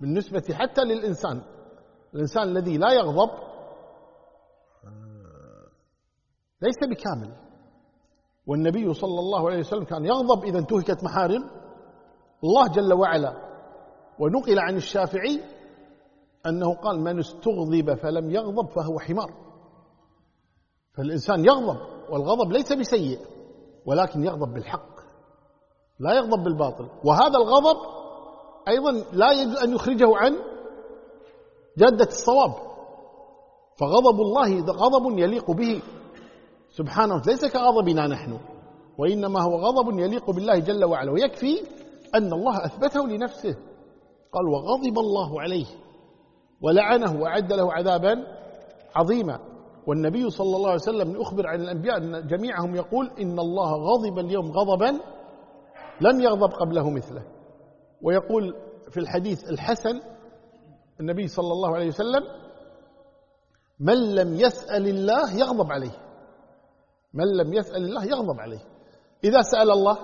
بالنسبة حتى للإنسان. الإنسان الذي لا يغضب ليس بكامل. والنبي صلى الله عليه وسلم كان يغضب إذا انتهكت محارم الله جل وعلا. ونقل عن الشافعي أنه قال من استغضب فلم يغضب فهو حمار. فالإنسان يغضب والغضب ليس بسيء ولكن يغضب بالحق لا يغضب بالباطل. وهذا الغضب أيضا لا يجوز أن يخرجه عن جادة الصواب. فغضب الله غضب يليق به. سبحانه ليس كغضبنا نحن وإنما هو غضب يليق بالله جل وعلا ويكفي أن الله أثبته لنفسه. قال وغضب الله عليه ولعنه وأعد له عذابا عظيما. والنبي صلى الله عليه وسلم أخبر عن الأنبياء أن جميعهم يقول إن الله غضب اليوم غضبا لم يغضب قبله مثله. ويقول في الحديث الحسن النبي صلى الله عليه وسلم من لم يسأل الله يغضب عليه. من لم يسأل الله يغضب عليه. إذا سأل الله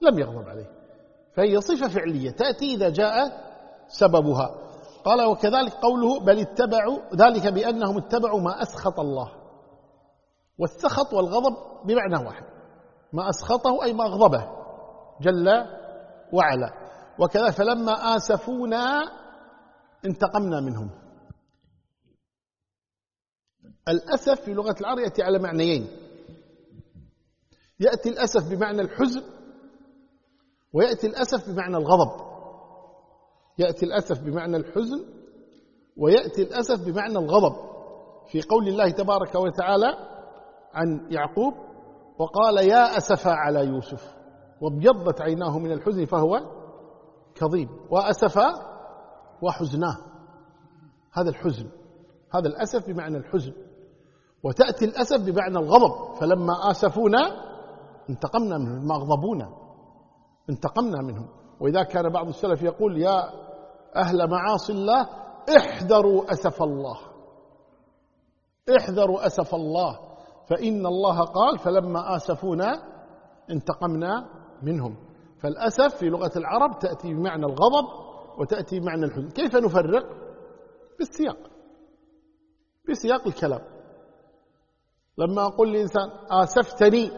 لم يغضب عليه. فهي صفة فعلية تأتي إذا جاء سببها. قال وكذلك قوله بل اتبعوا ذلك بأنهم اتبعوا ما أسخط الله. والسخط والغضب بمعنى واحد. ما أسخطه أي ما أغضبه. جل وعلا. وكذا فلما آسفونا انتقمنا منهم. الأسف في لغة العرب يأتي على معنيين. يأتي الأسف بمعنى الحزن ويأتي الأسف بمعنى الغضب. يأتي الأسف بمعنى الحزن ويأتي الأسف بمعنى الغضب. في قول الله تبارك وتعالى عن يعقوب وقال يا أسفا على يوسف. وابيضت عيناه من الحزن فهو كظيم. وأسفا وحزناه. هذا الحزن. هذا الأسف بمعنى الحزن. وتأتي الأسف بمعنى الغضب. فلما آسفونا انتقمنا منهم ما أغضبونا انتقمنا منهم. وإذا كان بعض السلف يقول يا أهل معاصي الله احذروا أسف الله. احذروا أسف الله. فإن الله قال فلما آسفونا انتقمنا منهم. فالأسف في لغة العرب تأتي بمعنى الغضب وتأتي بمعنى الحزن. كيف نفرق؟ بالسياق. بسياق الكلام. لما أقول لإنسان آسفتني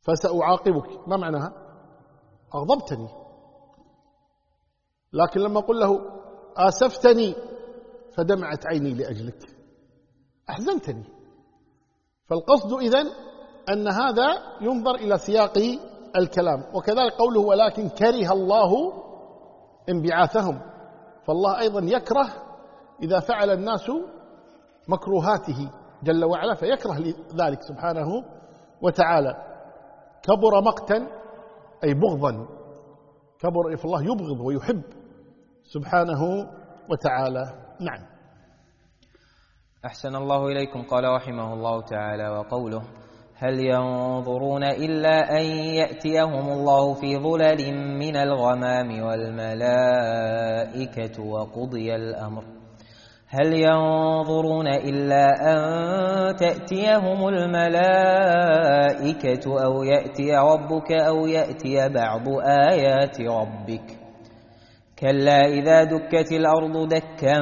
فسأعاقبك ما معناها؟ أغضبتني. لكن لما أقول له آسفتني فدمعت عيني لأجلك. أحزنتني. فالقصد إذن أن هذا ينظر إلى سياق الكلام. وكذلك قوله ولكن كره الله انبعاثهم. فالله أيضا يكره إذا فعل الناس مكروهاته جل وعلا فيكره ذلك سبحانه وتعالى. كبر مقتا أي بغضا. كبر فالله يبغض ويحب سبحانه وتعالى. نعم. أحسن الله إليكم. قال رحمه الله تعالى وقوله هل ينظرون إلا أن يأتيهم الله في ظلل من الغمام والملائكة وقضي الأمر. هل ينظرون إلا أن تأتيهم الملائكة أو يأتي ربك أو يأتي بعض آيات ربك؟ كلا إذا دكت الأرض دكا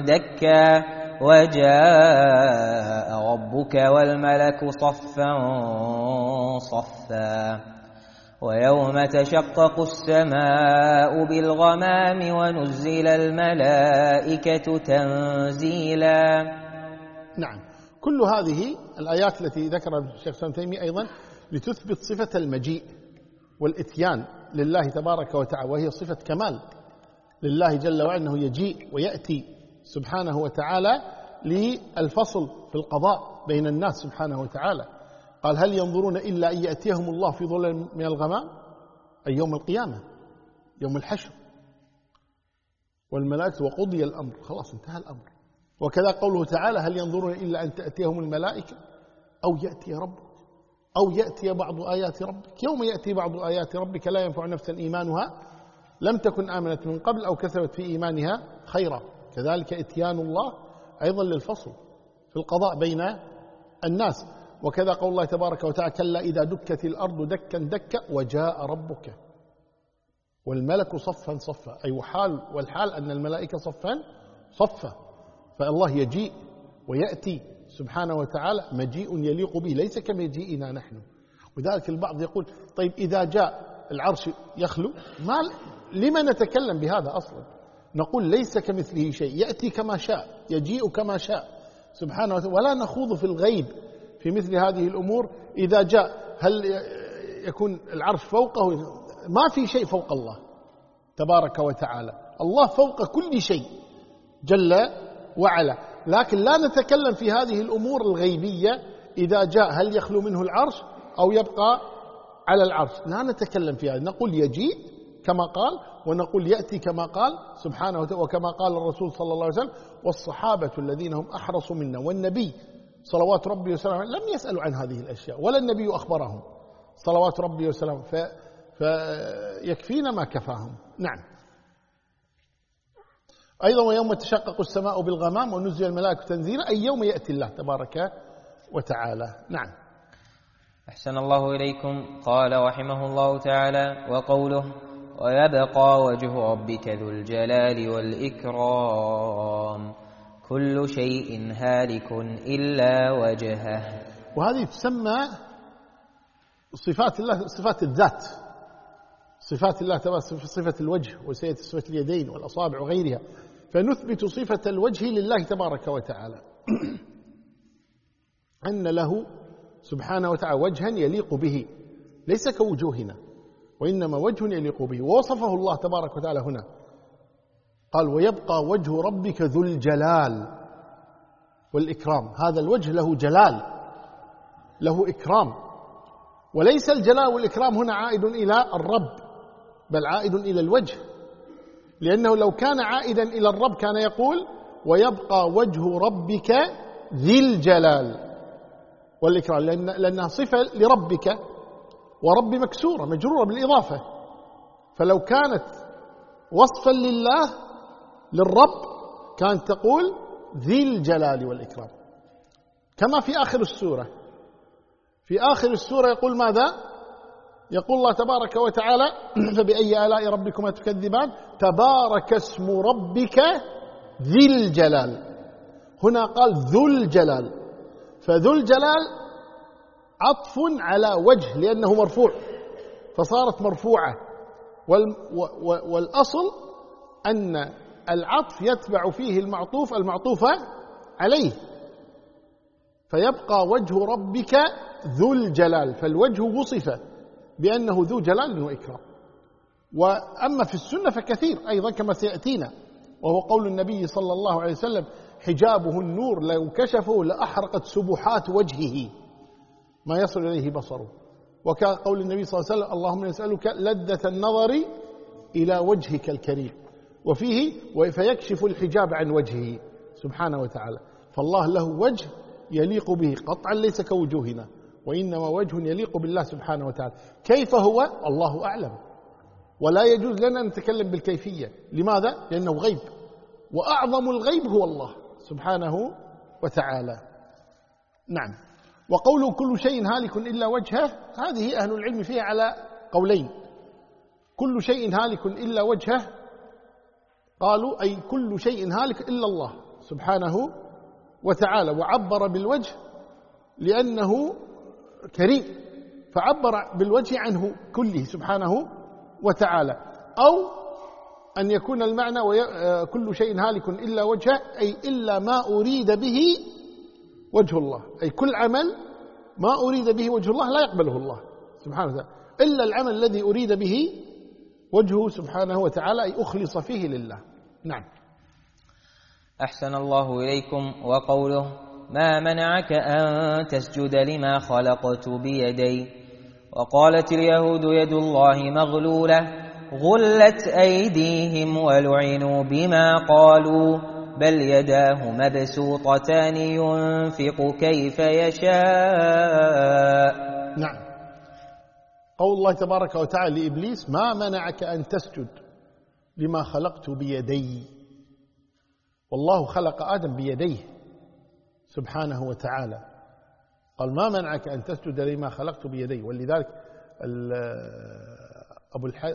دكا وجاء ربك والملك صفا صفا. ويوم تشقق السماء بالغمام ونزل الملائكة تنزيلا. نعم. كل هذه الآيات التي ذكرها الشيخ سلام أيضا لتثبت صفة المجيء والإتيان لله تبارك وتعالى وهي صفة كمال لله جل وعلا أنه يجيء ويأتي سبحانه وتعالى للفصل في القضاء بين الناس سبحانه وتعالى. قال هل ينظرون إلا أن يأتيهم الله في ظلل من الغمام؟ أي يوم القيامة يوم الحشر. والملائكة وقضي الأمر. خلاص انتهى الأمر. وكذا قوله تعالى هل ينظرون إلا أن تأتيهم الملائكة؟ أو يأتي ربك. أو يأتي بعض آيات ربك. يوم يأتي بعض آيات ربك لا ينفع نفسا إيمانها لم تكن آمنت من قبل أو كسبت في إيمانها خيرا. كذلك إتيان الله أيضا للفصل في القضاء بين الناس. وكذا قول الله تبارك وتعالى كلا إذا دكت الأرض دكا دكا وجاء ربك. والملك صفا صفا أي وحال والحال أن الملائكة صفا صفا. فالله يجيء ويأتي سبحانه وتعالى مجيء يليق به ليس كمجيئنا نحن. وذلك البعض يقول طيب إذا جاء العرش يخلو ما لما نتكلم بهذا أصلا؟ نقول ليس كمثله شيء يأتي كما شاء يجيء كما شاء. سبحانه وتعالى ولا نخوض في الغيب. في مثل هذه الأمور إذا جاء هل يكون العرش فوقه؟ ما في شيء فوق الله تبارك وتعالى. الله فوق كل شيء جل وعلا. لكن لا نتكلم في هذه الأمور الغيبية إذا جاء هل يخلو منه العرش أو يبقى على العرش؟ لا نتكلم في هذا نقول يجيء كما قال ونقول يأتي كما قال سبحانه وكما قال الرسول صلى الله عليه وسلم والصحابة الذين هم أحرص منا والنبي صلوات ربي وسلامه لم يسألوا عن هذه الأشياء ولا النبي أخبرهم. صلوات ربي وسلامه فيكفينا ما كفاهم. نعم. أيضا ويوم تشقق السماء بالغمام ونزل الملائكة تنزيلا أي يوم يأتي الله تبارك وتعالى. نعم. أحسن الله إليكم. قال رحمه الله تعالى وقوله ويبقى وجه ربك ذو الجلال والإكرام. كل شيء هالك إلا وجهه. وهذه تسمى صفات الله صفات الذات. صفات الله تبارك صفة الوجه وصفة اليدين والأصابع وغيرها. فنثبت صفة الوجه لله تبارك وتعالى. أن له سبحانه وتعالى وجها يليق به ليس كوجوهنا وإنما وجه يليق به. ووصفه الله تبارك وتعالى هنا. قال ويبقى وجه ربك ذو الجلال والإكرام. هذا الوجه له جلال له إكرام. وليس الجلال والإكرام هنا عائد إلى الرب بل عائد إلى الوجه. لأنه لو كان عائدا إلى الرب كان يقول ويبقى وجه ربك ذي الجلال والإكرام. لأن لأنها صفة لربك ورب مكسورة مجرورة بالإضافة. فلو كانت وصفا لله للرب كانت تقول ذي الجلال والإكرام. كما في آخر السورة. في آخر السورة يقول ماذا؟ يقول الله تبارك وتعالى فبأي آلاء ربكما تكذبان؟ تبارك اسم ربك ذي الجلال. هنا قال ذو الجلال. فذو الجلال عطف على وجه لأنه مرفوع. فصارت مرفوعة. والأصل أن العطف يتبع فيه المعطوف المعطوف عليه. فيبقى وجه ربك ذو الجلال فالوجه وصف بأنه ذو جلال وإكرام. وأما في السنة فكثير أيضا كما سيأتينا وهو قول النبي صلى الله عليه وسلم حجابه النور لو كشفه لأحرقت سبحات وجهه. ما يصل إليه بصره. وكان قول النبي صلى الله عليه وسلم اللهم نسألك لذة النظر إلى وجهك الكريم. وفيه فيكشف الحجاب عن وجهه سبحانه وتعالى. فالله له وجه يليق به قطعا ليس كوجوهنا وإنما وجه يليق بالله سبحانه وتعالى. كيف هو؟ الله أعلم. ولا يجوز لنا أن نتكلم بالكيفية. لماذا؟ لأنه غيب. وأعظم الغيب هو الله سبحانه وتعالى. نعم. وقوله كل شيء هالك إلا وجهه هذه أهل العلم فيها على قولين. كل شيء هالك إلا وجهه قالوا أي كل شيء هالك إلا الله سبحانه وتعالى وعبر بالوجه لأنه كريم فعبر بالوجه عنه كله سبحانه وتعالى. أو أن يكون المعنى كل شيء هالك إلا وجهه أي إلا ما أريد به وجه الله. أي كل عمل ما أريد به وجه الله لا يقبله الله سبحانه وتعالى. إلا العمل الذي أريد به وجهه سبحانه وتعالى أي أخلص فيه لله. نعم. أحسن الله إليكم وقوله ما منعك أن تسجد لما خلقت بيدي؟ وقالت اليهود يد الله مغلولة غلت أيديهم ولعنوا بما قالوا بل يداه مبسوطتان ينفق كيف يشاء. نعم. قول الله تبارك وتعالى لإبليس ما منعك أن تسجد لما خلقت بيدي؟ والله خلق آدم بيديه سبحانه وتعالى. قال ما منعك أن تسجد لما خلقت بيدي؟ ولذلك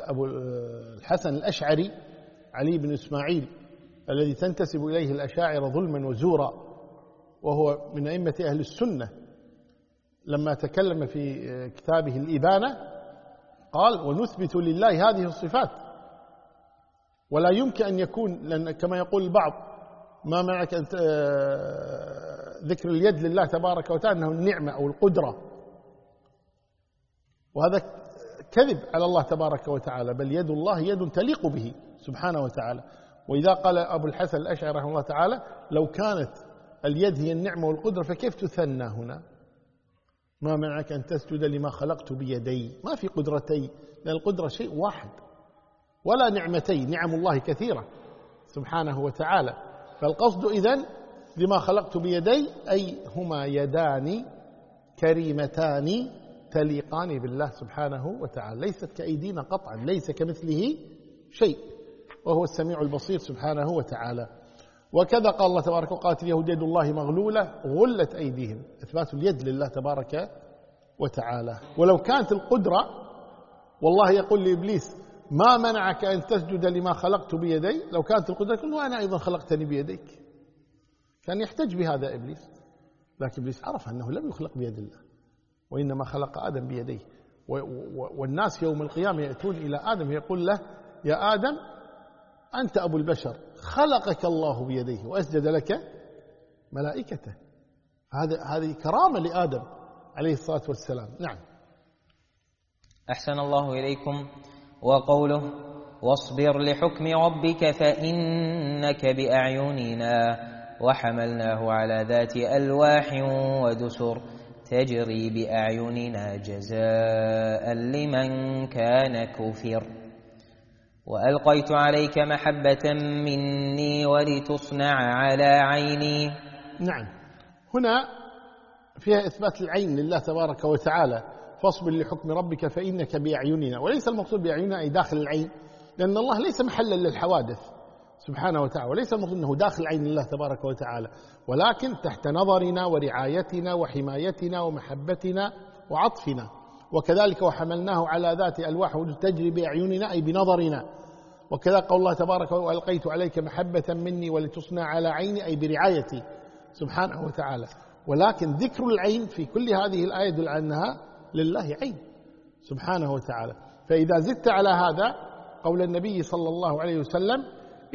أبو الحسن الأشعري علي بن إسماعيل الذي تنتسب إليه الأشاعر ظلما وزورا وهو من أئمة أهل السنة لما تكلم في كتابه الإبانة قال ونثبت لله هذه الصفات. ولا يمكن أن يكون لأن كما يقول البعض ما معك أن ذكر اليد لله تبارك وتعالى أنه النعمة أو القدرة. وهذا كذب على الله تبارك وتعالى بل يد الله يد تليق به سبحانه وتعالى. وإذا قال أبو الحسن الأشعري رحمه الله تعالى لو كانت اليد هي النعمة والقدرة فكيف تثنى هنا؟ ما منعك أن تسجد لما خلقت بيدي؟ ما في قدرتي. لأن القدرة شيء واحد ولا نعمتين نعم الله كثيرة سبحانه وتعالى. فالقصد إذن لما خلقت بيدي أي هما يدان كريمتان تليقان بالله سبحانه وتعالى. ليست كأيدينا قطعا ليس كمثله شيء وهو السميع البصير سبحانه وتعالى. وكذا قال الله تبارك وقالت اليهود يد الله مغلولة غلت أيديهم. إثبات اليد لله تبارك وتعالى. ولو كانت القدرة والله يقول لإبليس ما منعك أن تسجد لما خلقت بيدي؟ لو كانت القدرة يقول وأنا أيضا خلقتني بيديك. كان يحتج بهذا إبليس. لكن إبليس عرف أنه لم يخلق بيد الله وإنما خلق آدم بيديه. والناس يوم القيامة يأتون إلى آدم يقول له يا آدم أنت أبو البشر خلقك الله بيديه وأسجد لك ملائكته. هذا هذه كرامة لآدم عليه الصلاة والسلام. نعم. أحسن الله إليكم وقوله واصبر لحكم ربك فإنك بأعيننا وحملناه على ذات ألواح ودسر تجري بأعيننا جزاء لمن كان كفر. وألقيت عليك محبة مني ولتصنع على عيني. نعم. هنا فيها إثبات العين لله تبارك وتعالى. فاصبر لحكم ربك فإنك بأعيننا. وليس المقصود بأعيننا أي داخل العين لأن الله ليس محلا للحوادث سبحانه وتعالى وليس المقصود أنه داخل عين الله تبارك وتعالى. ولكن تحت نظرنا ورعايتنا وحمايتنا ومحبتنا وعطفنا. وكذلك وحملناه على ذات ألواح تجري بأعيننا أي بنظرنا. وكذا قول الله تبارك وألقيت عليك محبة مني ولتصنع على عيني أي برعايتي سبحانه وتعالى. ولكن ذكر العين في كل هذه الآية يدل أنها لله عين سبحانه وتعالى. فإذا زدت على هذا قول النبي صلى الله عليه وسلم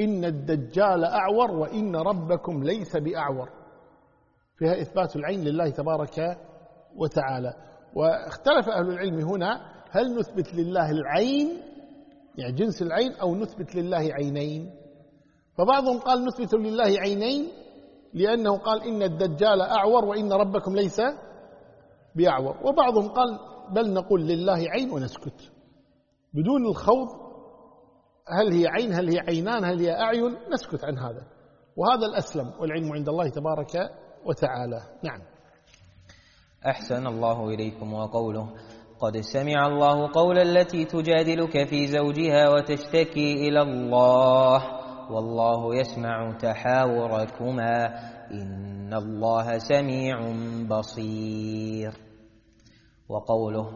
إن الدجال أعور وإن ربكم ليس بأعور. فيها إثبات العين لله تبارك وتعالى. واختلف أهل العلم هنا هل نثبت لله العين يعني جنس العين أو نثبت لله عينين؟ فبعضهم قال نثبت لله عينين لأنه قال إن الدجال أعور وإن ربكم ليس بأعور. وبعضهم قال بل نقول لله عين ونسكت. بدون الخوض هل هي عين هل هي عينان هل هي أعين نسكت عن هذا. وهذا الأسلم والعلم عند الله تبارك وتعالى. نعم. أحسن الله إليكم وقوله قد سمع الله قول التي تجادلك في زوجها وتشتكي إلى الله والله يسمع تحاوركما إن الله سميع بصير. وقوله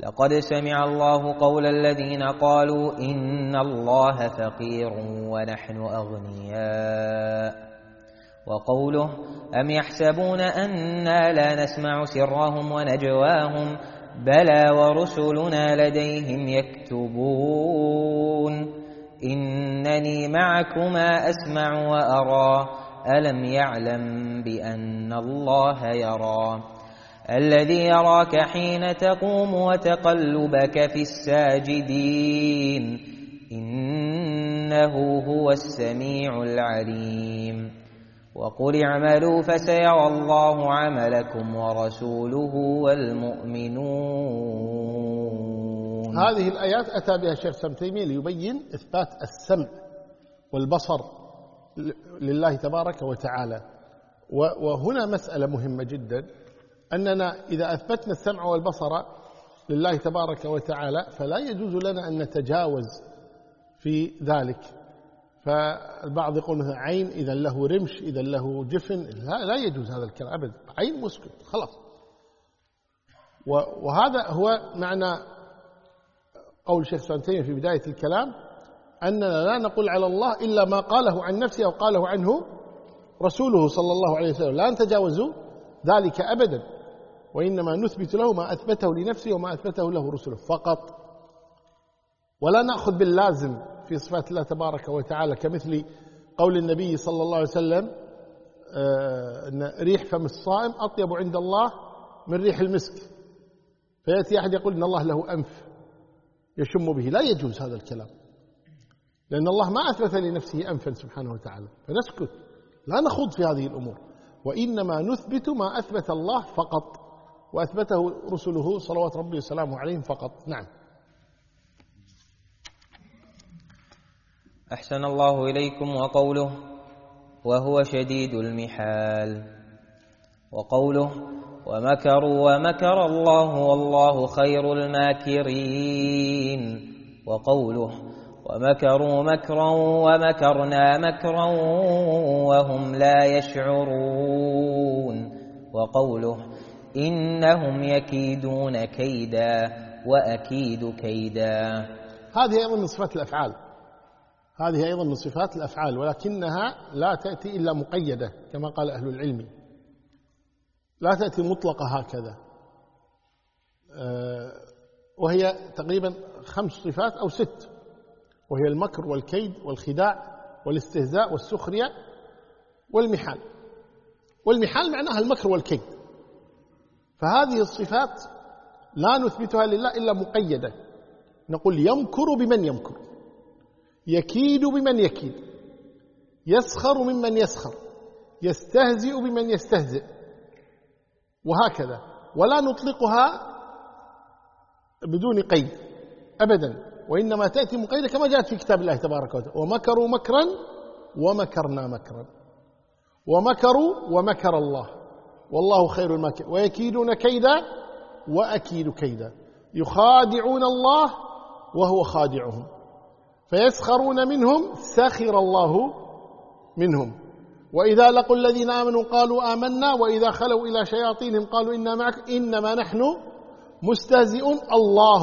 لقد سمع الله قول الذين قالوا إن الله فقير ونحن أغنياء. وقوله أم يحسبون أنا لا نسمع سرهم ونجواهم بلى ورسلنا لديهم يكتبون إنني معكما أسمع وأرى ألم يعلم بأن الله يرى الذي يراك حين تقوم وتقلبك في الساجدين إنه هو السميع العليم وقل اعملوا فسيرى الله عملكم ورسوله والمؤمنون. هذه الآيات أتى بها الشيخ سم تيمية ليبين إثبات السمع والبصر لله تبارك وتعالى. وهنا مسألة مهمة جدا أننا إذا أثبتنا السمع والبصر لله تبارك وتعالى فلا يجوز لنا أن نتجاوز في ذلك. فالبعض يقول مثلا عين إذا له رمش إذا له جفن لا, لا يجوز هذا الكلام أبدا. عين مسكت خلاص. وهذا هو معنى قول الشيخ سانتين في بداية الكلام أننا لا نقول على الله إلا ما قاله عن نفسه أو قاله عنه رسوله صلى الله عليه وسلم. لا نتجاوز ذلك أبدا. وإنما نثبت له ما أثبته لنفسه وما أثبته له رسله فقط. ولا نأخذ باللازم في صفات الله تبارك وتعالى كمثل قول النبي صلى الله عليه وسلم آه، أن ريح فم الصائم أطيب عند الله من ريح المسك. فيأتي أحد يقول إن الله له أنف يشم به. لا يجوز هذا الكلام. لأن الله ما أثبت لنفسه أنفا سبحانه وتعالى. فنسكت. لا نخوض في هذه الأمور. وإنما نثبت ما أثبت الله فقط. وأثبته رسله صلوات ربي وسلامه عليهم فقط. نعم. أحسن الله إليكم وقوله وهو شديد المحال وقوله ومكروا ومكر الله والله خير الماكرين وقوله ومكروا مكرا ومكرنا مكرا وهم لا يشعرون وقوله إنهم يكيدون كيدا وأكيد كيدا. هذه من صفات الأفعال. هذه أيضا من صفات الأفعال ولكنها لا تأتي إلا مقيدة كما قال أهل العلم. لا تأتي مطلقة هكذا. آه، وهي تقريبا خمس صفات أو ست. وهي المكر والكيد والخداع والاستهزاء والسخرية والمحال. والمحال معناها المكر والكيد. فهذه الصفات لا نثبتها لله إلا مقيدة. نقول يمكر بمن يمكر. يكيد بمن يكيد. يسخر ممن يسخر. يستهزئ بمن يستهزئ. وهكذا. ولا نطلقها بدون قيد. أبدا. وإنما تأتي مقيدة كما جاءت في كتاب الله تبارك وتعالى. ومكروا مكرا ومكرنا مكرا. ومكروا ومكر الله. والله خير الماكر. ويكيدون كيدا وأكيد كيدا. يخادعون الله وهو خادعهم. فيسخرون منهم سخر الله منهم. وإذا لقوا الذين آمنوا قالوا آمنا وإذا خلوا إلى شياطينهم قالوا إنا معك إنما نحن مستهزئون. الله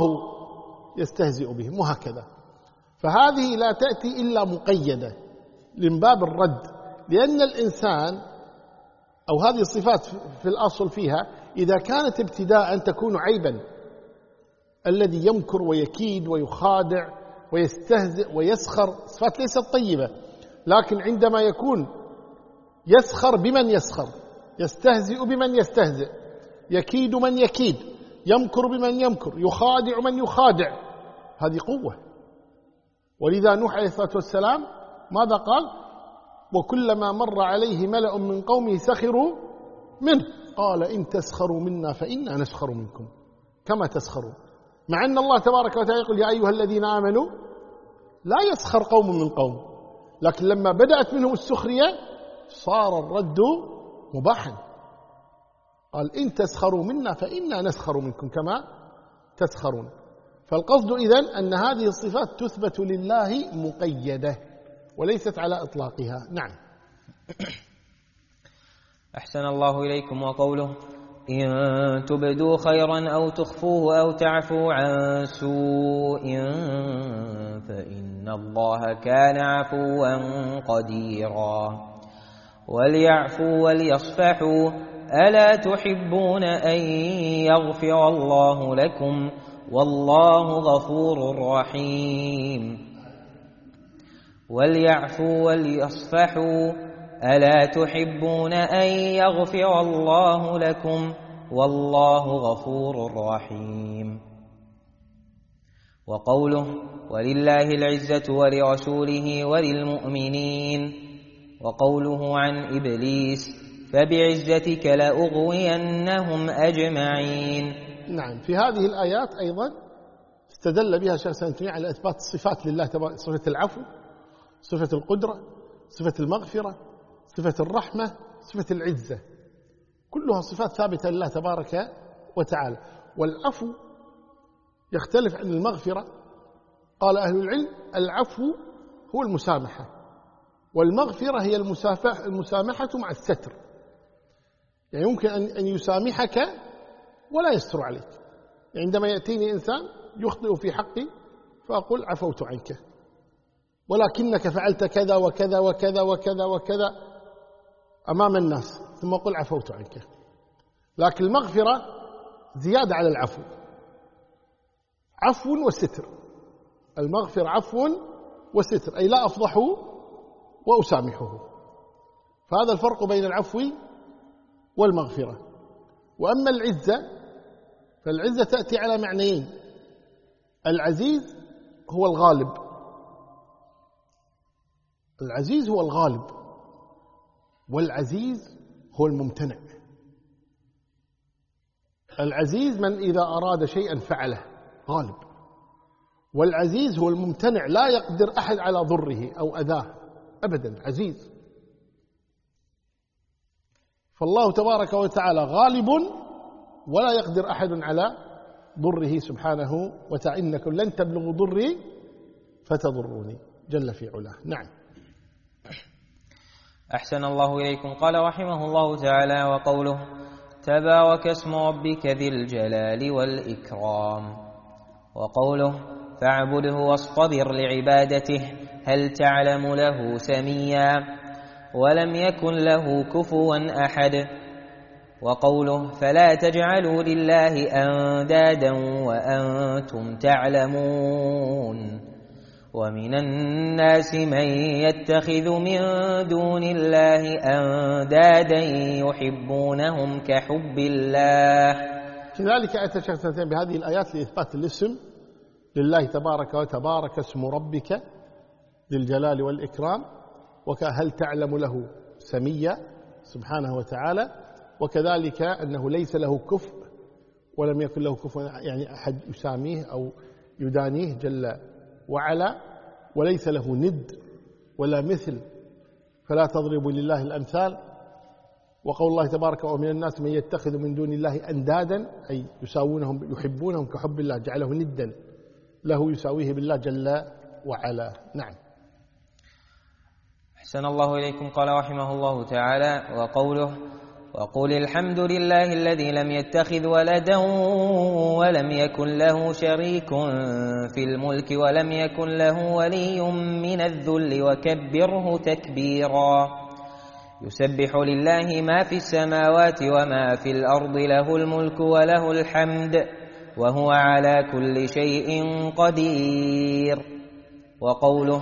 يستهزئ بهم وهكذا. فهذه لا تأتي إلا مقيدة من باب الرد لأن الإنسان أو هذه الصفات في الأصل فيها إذا كانت ابتداء تكون عيبا الذي يمكر ويكيد ويخادع. ويستهزئ ويسخر. صفات ليست طيبة لكن عندما يكون يسخر بمن يسخر يستهزئ بمن يستهزئ يكيد من يكيد يمكر بمن يمكر يخادع من يخادع هذه قوة. ولذا نوح عليه الصلاة والسلام ماذا قال؟ وكلما مر عليه ملأ من قومه سخروا منه. قال إن تسخروا منا فإنا نسخر منكم كما تسخرون. مع أن الله تبارك وتعالى يقول يا أيها الذين آمنوا لا يسخر قوم من قوم. لكن لما بدأت منهم السخرية صار الرد مباحا. قال إن تسخروا منا فإنا نسخر منكم كما تسخرون. فالقصد إذن أن هذه الصفات تثبت لله مقيدة وليست على إطلاقها. نعم. أحسن الله إليكم وقوله إن تبدوا خيرا أو تخفوه أو تعفوا عن سوء فإن الله كان عفوا قديرا. وليعفوا وليصفحوا. ألا تحبون أن يغفر الله لكم؟ والله غفور رحيم. وليعفوا وليصفحوا. ألا تحبون أن يغفر الله لكم والله غفور رحيم وقوله ولله العزة ولرسوله وللمؤمنين وقوله عن إبليس فبعزتك لأغوينهم أجمعين نعم في هذه الآيات أيضا استدل بها شيخ سنتمي على إثبات الصفات لله تبارك صفة العفو صفة القدرة صفة المغفرة صفة الرحمة صفة العزة. كلها صفات ثابتة لله تبارك وتعالى. والعفو يختلف عن المغفرة. قال أهل العلم العفو هو المسامحة. والمغفرة هي المسامحة مع الستر. يعني يمكن أن يسامحك ولا يستر عليك. يعني عندما يأتيني إنسان يخطئ في حقي فأقول عفوت عنك. ولكنك فعلت كذا وكذا وكذا وكذا وكذا. أمام الناس ثم أقول عفوت عنك. لكن المغفرة زيادة على العفو. عفو وستر. المغفر عفو وستر أي لا أفضحه وأسامحه. فهذا الفرق بين العفو والمغفرة. وأما العزة فالعزة تأتي على معنيين. العزيز هو الغالب. العزيز هو الغالب. والعزيز هو الممتنع. العزيز من إذا أراد شيئا فعله غالب. والعزيز هو الممتنع لا يقدر أحد على ضره أو أذاه أبدا عزيز. فالله تبارك وتعالى غالب ولا يقدر أحد على ضره سبحانه وتعالى. إنكم لن تبلغوا ضري فتضروني جل في علاه. نعم. أحسن الله إليكم. قال رحمه الله تعالى وقوله تبارك اسم ربك ذي الجلال والإكرام. وقوله فاعبده واصطبر لعبادته هل تعلم له سميا؟ ولم يكن له كفوا أحد. وقوله فلا تجعلوا لله أندادا وأنتم تعلمون. ومن الناس من يتخذ من دون الله أندادا يحبونهم كحب الله. كذلك أتى سنتين بهذه الآيات لإثبات الاسم لله تبارك وتبارك اسم ربك ذي الجلال والإكرام وكهل تعلم له سميا سبحانه وتعالى وكذلك أنه ليس له كفء ولم يكن له كفء يعني أحد يساميه أو يدانيه جل وعلا وليس له ند ولا مثل فلا تضربوا لله الأمثال وقول الله تبارك ومن الناس من يتخذ من دون الله أندادا أي يساوونهم يحبونهم كحب الله جعله ندا له يساويه بالله جل وعلا. نعم. أحسن الله إليكم. قال رحمه الله تعالى وقوله وقل الحمد لله الذي لم يتخذ ولدا ولم يكن له شريك في الملك ولم يكن له ولي من الذل وكبره تكبيرا. يسبح لله ما في السماوات وما في الأرض له الملك وله الحمد وهو على كل شيء قدير. وقوله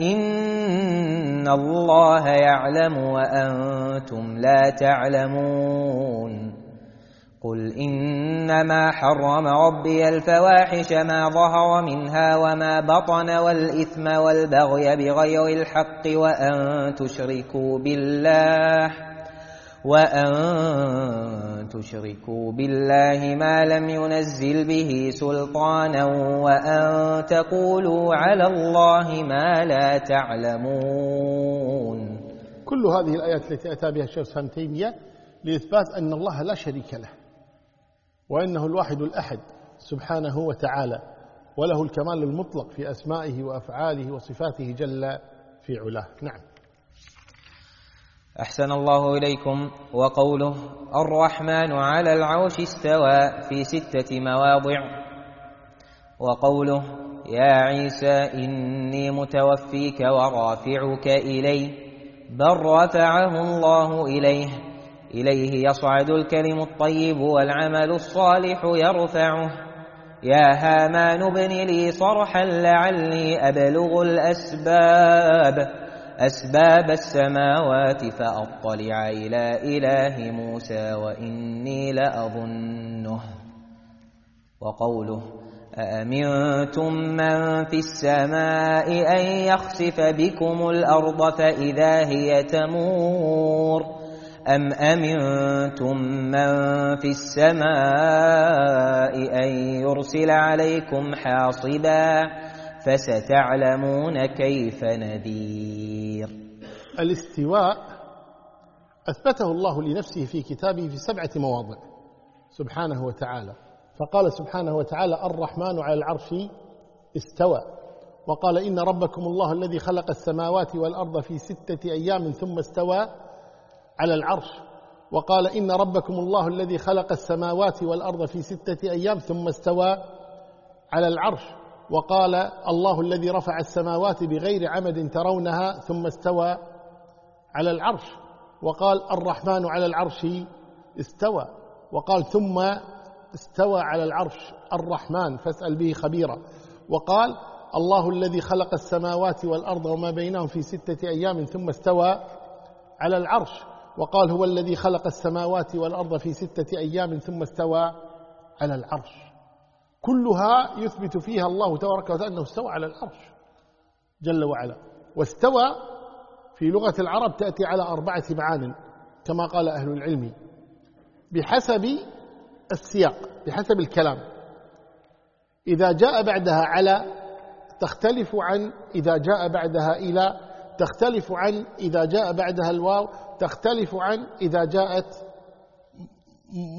إن الله يعلم وأنتم لا تعلمون قل إنما حرم ربي الفواحش ما ظهر منها وما بطن والإثم والبغي بغير الحق وأن تشركوا بالله وأن تشركوا بالله ما لم ينزل به سلطانا وأن تقولوا على الله ما لا تعلمون. كل هذه الآيات التي أتى بها الشيخ سام تيمية لإثبات أن الله لا شريك له وأنه الواحد الأحد سبحانه وتعالى وله الكمال المطلق في أسمائه وأفعاله وصفاته جل في علاه. نعم. أحسن الله إليكم. وقوله الرحمن على العرش استوى في ستة مواضع. وقوله يا عيسى إني متوفيك ورافعك إلي. بل رفعه الله إليه. إليه يصعد الكلم الطيب والعمل الصالح يرفعه. يا هامان ابن لي صرحا لعلي أبلغ الأسباب. أسباب السماوات فأطلع إلى إله موسى وإني لأظنه. وقوله أأمنتم من في السماء أن يخسف بكم الأرض فإذا هي تمور؟ أم أمنتم من في السماء أن يرسل عليكم حاصباً؟ فستعلمون كيف نذير. الاستواء أثبته الله لنفسه في كتابه في سبعة مواضع. سبحانه وتعالى. فقال سبحانه وتعالى الرحمن على العرش استوى. وقال إن ربكم الله الذي خلق السماوات والأرض في ستة أيام ثم استوى على العرش. وقال إن ربكم الله الذي خلق السماوات والأرض في ستة أيام ثم استوى على العرش. وقال الله الذي رفع السماوات بغير عمد ترونها ثم استوى على العرش. وقال الرحمن على العرش استوى. وقال ثم استوى على العرش الرحمن. فاسأل به خبيرا. وقال الله الذي خلق السماوات والأرض وما بينهم في ستة أيام ثم استوى على العرش. وقال هو الذي خلق السماوات والأرض في ستة أيام ثم استوى على العرش. كلها يثبت فيها الله تبارك وتعالى أنه استوى على العرش جل وعلا. واستوى في لغة العرب تأتي على أربعة معان كما قال أهل العلم بحسب السياق بحسب الكلام. إذا جاء بعدها على تختلف عن إذا جاء بعدها إلى تختلف عن إذا جاء بعدها الواو تختلف عن إذا جاءت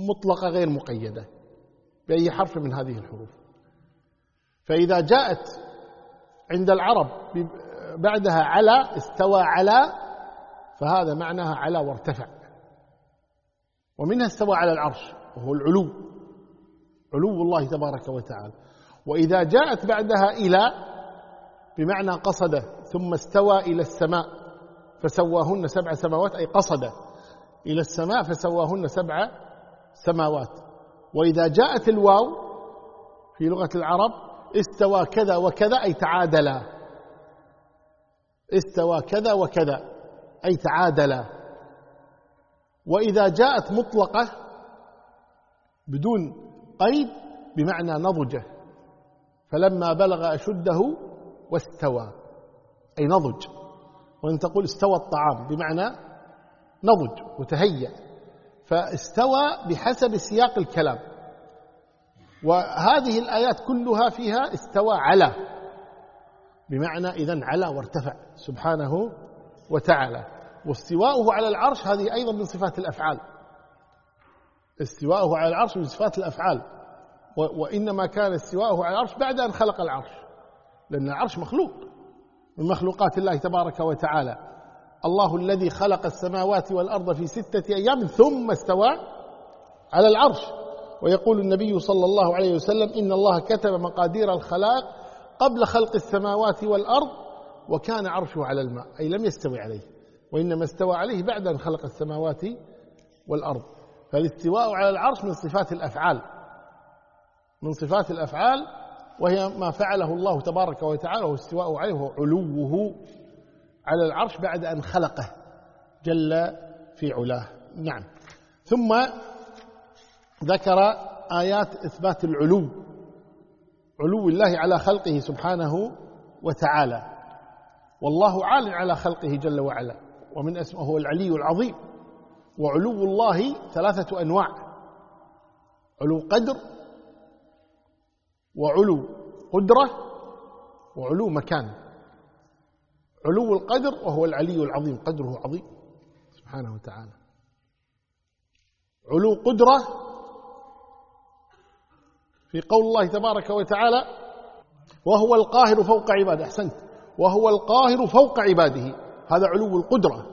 مطلقة غير مقيدة. بأي حرف من هذه الحروف. فإذا جاءت عند العرب بعدها على استوى على فهذا معناها على وارتفع. ومنها استوى على العرش وهو العلو. علو الله تبارك وتعالى. وإذا جاءت بعدها إلى بمعنى قصد ثم استوى إلى السماء فسواهن سبع سماوات أي قصد إلى السماء فسواهن سبع سماوات. وإذا جاءت الواو في لغة العرب استوى كذا وكذا أي تعادلا. استوى كذا وكذا أي تعادلا. وإذا جاءت مطلقة بدون قيد بمعنى نضجة. فلما بلغ أشده واستوى أي نضج. وأن تقول استوى الطعام بمعنى نضج وتهيأ فاستوى بحسب سياق الكلام. وهذه الآيات كلها فيها استوى على بمعنى إذا على وارتفع سبحانه وتعالى. واستواؤه على العرش هذه أيضا من صفات الأفعال. استواؤه على العرش من صفات الأفعال. وإنما كان استواؤه على العرش بعد أن خلق العرش. لأن العرش مخلوق من مخلوقات الله تبارك وتعالى. الله الذي خلق السماوات والأرض في ستة أيام ثم استوى على العرش. ويقول النبي صلى الله عليه وسلم إن الله كتب مقادير الخلاق قبل خلق السماوات والأرض وكان عرشه على الماء أي لم يستوي عليه. وإنما استوى عليه بعد أن خلق السماوات والأرض. فالاستواء على العرش من صفات الأفعال. من صفات الأفعال وهي ما فعله الله تبارك وتعالى وهو استواءه عليه وهو علوه. على العرش بعد أن خلقه جل في علاه. نعم. ثم ذكر آيات إثبات العلو علو الله على خلقه سبحانه وتعالى. والله عال على خلقه جل وعلا ومن اسمه هو العلي العظيم. وعلو الله ثلاثة أنواع علو قدر وعلو قدرة وعلو مكان. علو القدر وهو العلي العظيم. قدره عظيم. سبحانه وتعالى. علو قدرة في قول الله تبارك وتعالى وهو القاهر فوق عباده. أحسنت. وهو القاهر فوق عباده. هذا علو القدرة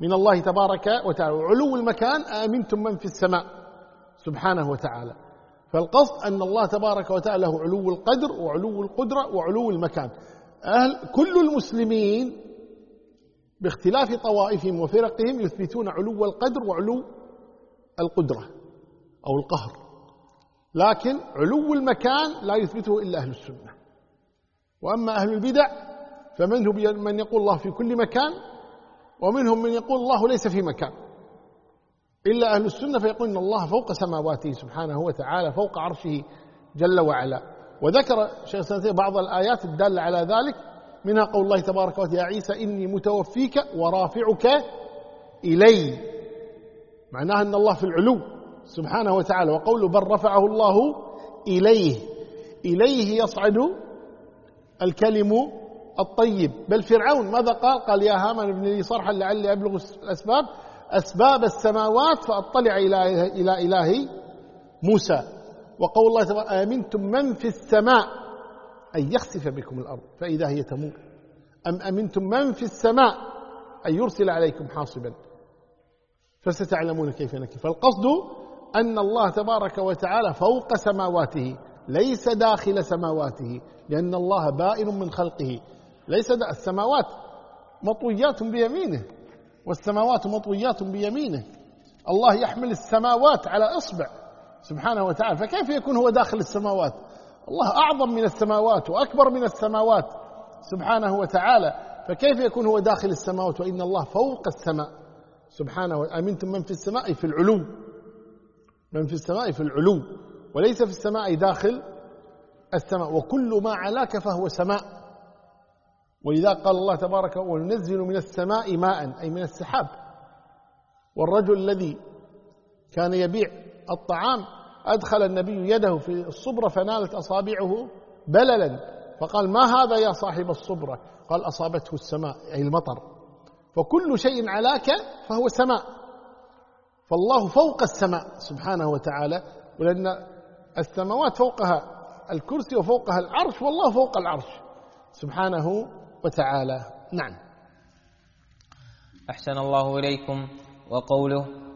من الله تبارك وتعالى. وعلو المكان آمنتم من في السماء. سبحانه وتعالى. فالقصد أن الله تبارك وتعالى له علو القدر وعلو القدرة وعلو المكان. أهل كل المسلمين باختلاف طوائفهم وفرقهم يثبتون علو القدر وعلو القدرة أو القهر. لكن علو المكان لا يثبته إلا أهل السنة. وأما أهل البدع فمنهم من يقول الله في كل مكان ومنهم من يقول الله ليس في مكان. إلا أهل السنة فيقول إن الله فوق سماواته سبحانه وتعالى فوق عرشه جل وعلا. وذكر شيخ سنتين بعض الآيات الدالة على ذلك منها قول الله تبارك وتعالى يا عيسى إني متوفيك ورافعك إلي. معناها أن الله في العلو سبحانه وتعالى وقوله بل رفعه الله إليه. إليه يصعد الكلم الطيب. بل فرعون ماذا قال؟ قال يا هامان ابن لي صرحا لعلي أبلغ الأسباب أسباب السماوات فأطلع إلى إلى موسى. وقول الله تعالى آمنتم من في السماء أن يخسف بكم الأرض فإذا هي تمور أم أمنتم من في السماء أن يرسل عليكم حاصبا. فستعلمون كيف نكف فالقصد أن الله تبارك وتعالى فوق سماواته ليس داخل سماواته لأن الله بائن من خلقه. ليس السماوات مطويات بيمينه والسماوات مطويات بيمينه. الله يحمل السماوات على إصبع. سبحانه وتعالى فكيف يكون هو داخل السماوات؟ الله أعظم من السماوات وأكبر من السماوات سبحانه وتعالى فكيف يكون هو داخل السماوات وإن الله فوق السماء؟ سبحانه أمنتم من في السماء في العلو من في السماء في العلو وليس في السماء داخل السماء وكل ما علاك فهو سماء. ولذا قال الله تبارك وننزل من السماء ماء أي من السحاب. والرجل الذي كان يبيع الطعام أدخل النبي يده في الصبرة فنالت أصابعه بللا. فقال ما هذا يا صاحب الصبرة؟ قال أصابته السماء أي المطر. فكل شيء علاك فهو سماء. فالله فوق السماء سبحانه وتعالى ولأن السماوات فوقها الكرسي وفوقها العرش والله فوق العرش سبحانه وتعالى. نعم. أحسن الله إليكم وقوله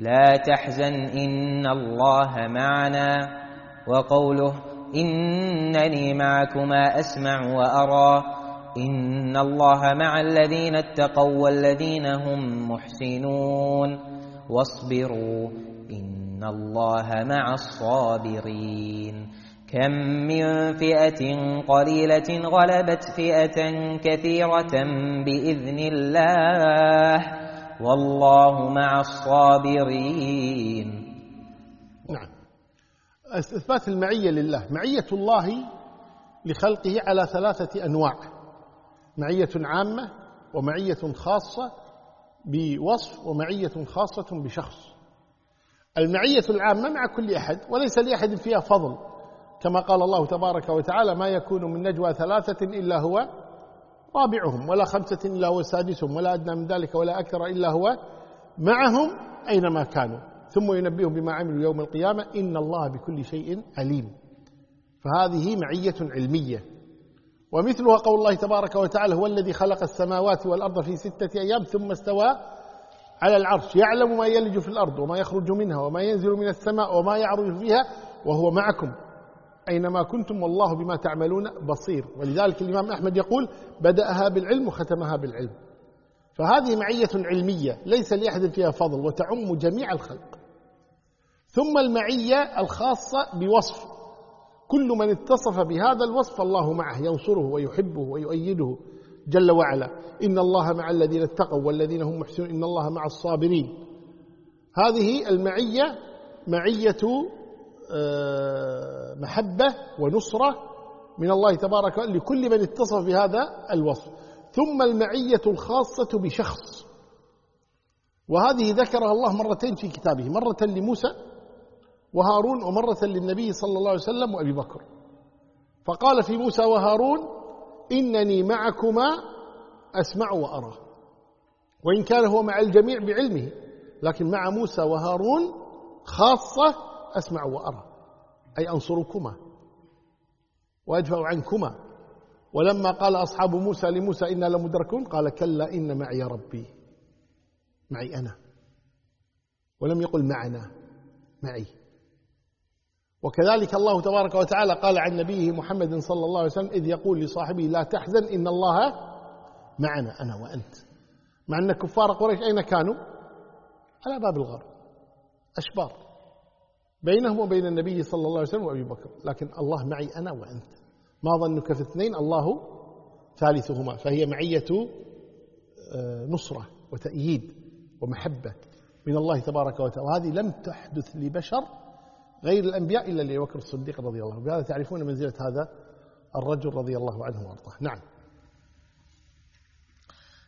لا تحزن إن الله معنا. وقوله إنني معكما أسمع وأرى. إن الله مع الذين اتقوا والذين هم محسنون. واصبروا إن الله مع الصابرين. كم من فئة قليلة غلبت فئة كثيرة بإذن الله. والله مع الصابرين. نعم. إثبات المعية لله. معية الله لخلقه على ثلاثة أنواع. معية عامة ومعية خاصة بوصف ومعية خاصة بشخص. المعية العامة مع كل أحد وليس لأحد فيها فضل. كما قال الله تبارك وتعالى ما يكون من نجوى ثلاثة إلا هو رابعهم ولا خمسة إلا هو سادسهم ولا أدنى من ذلك ولا أكثر إلا هو معهم أينما كانوا. ثم ينبئهم بما عملوا يوم القيامة إن الله بكل شيء عليم. فهذه معية علمية. ومثلها قول الله تبارك وتعالى هو الذي خلق السماوات والأرض في ستة أيام ثم استوى على العرش. يعلم ما يلج في الأرض وما يخرج منها وما ينزل من السماء وما يعرج فيها وهو معكم. أينما كنتم والله بما تعملون بصير. ولذلك الإمام أحمد يقول بدأها بالعلم وختمها بالعلم. فهذه معية علمية ليس لأحد فيها فضل وتعم جميع الخلق. ثم المعية الخاصة بوصف. كل من اتصف بهذا الوصف الله معه ينصره ويحبه ويؤيده جل وعلا. إن الله مع الذين اتقوا والذين هم محسنون إن الله مع الصابرين. هذه المعية معية محبة ونصرة من الله تبارك لكل من اتصف بهذا الوصف. ثم المعية الخاصة بشخص. وهذه ذكرها الله مرتين في كتابه مرة لموسى وهارون ومرة للنبي صلى الله عليه وسلم وأبي بكر. فقال في موسى وهارون إنني معكما أسمع وأرى. وإن كان هو مع الجميع بعلمه لكن مع موسى وهارون خاصة أسمع وأرى. أي أنصركما. وأدفع عنكما. ولما قال أصحاب موسى لموسى إنا لمدركون قال كلا إن معي ربي. معي أنا. ولم يقل معنا. معي. وكذلك الله تبارك وتعالى قال عن نبيه محمد صلى الله عليه وسلم إذ يقول لصاحبه لا تحزن إن الله معنا أنا وأنت. مع أن كفار قريش أين كانوا؟ على باب الغار أشبار. بينهم وبين النبي صلى الله عليه وسلم وأبي بكر. لكن الله معي أنا وأنت. ما ظنك في اثنين الله ثالثهما. فهي معية آه، نصرة وتأييد ومحبة من الله تبارك وتعالى. وهذه لم تحدث لبشر غير الأنبياء إلا لأبي بكر الصديق رضي الله عنه. بهذا تعرفون منزلة هذا الرجل رضي الله عنه وأرضاه. نعم.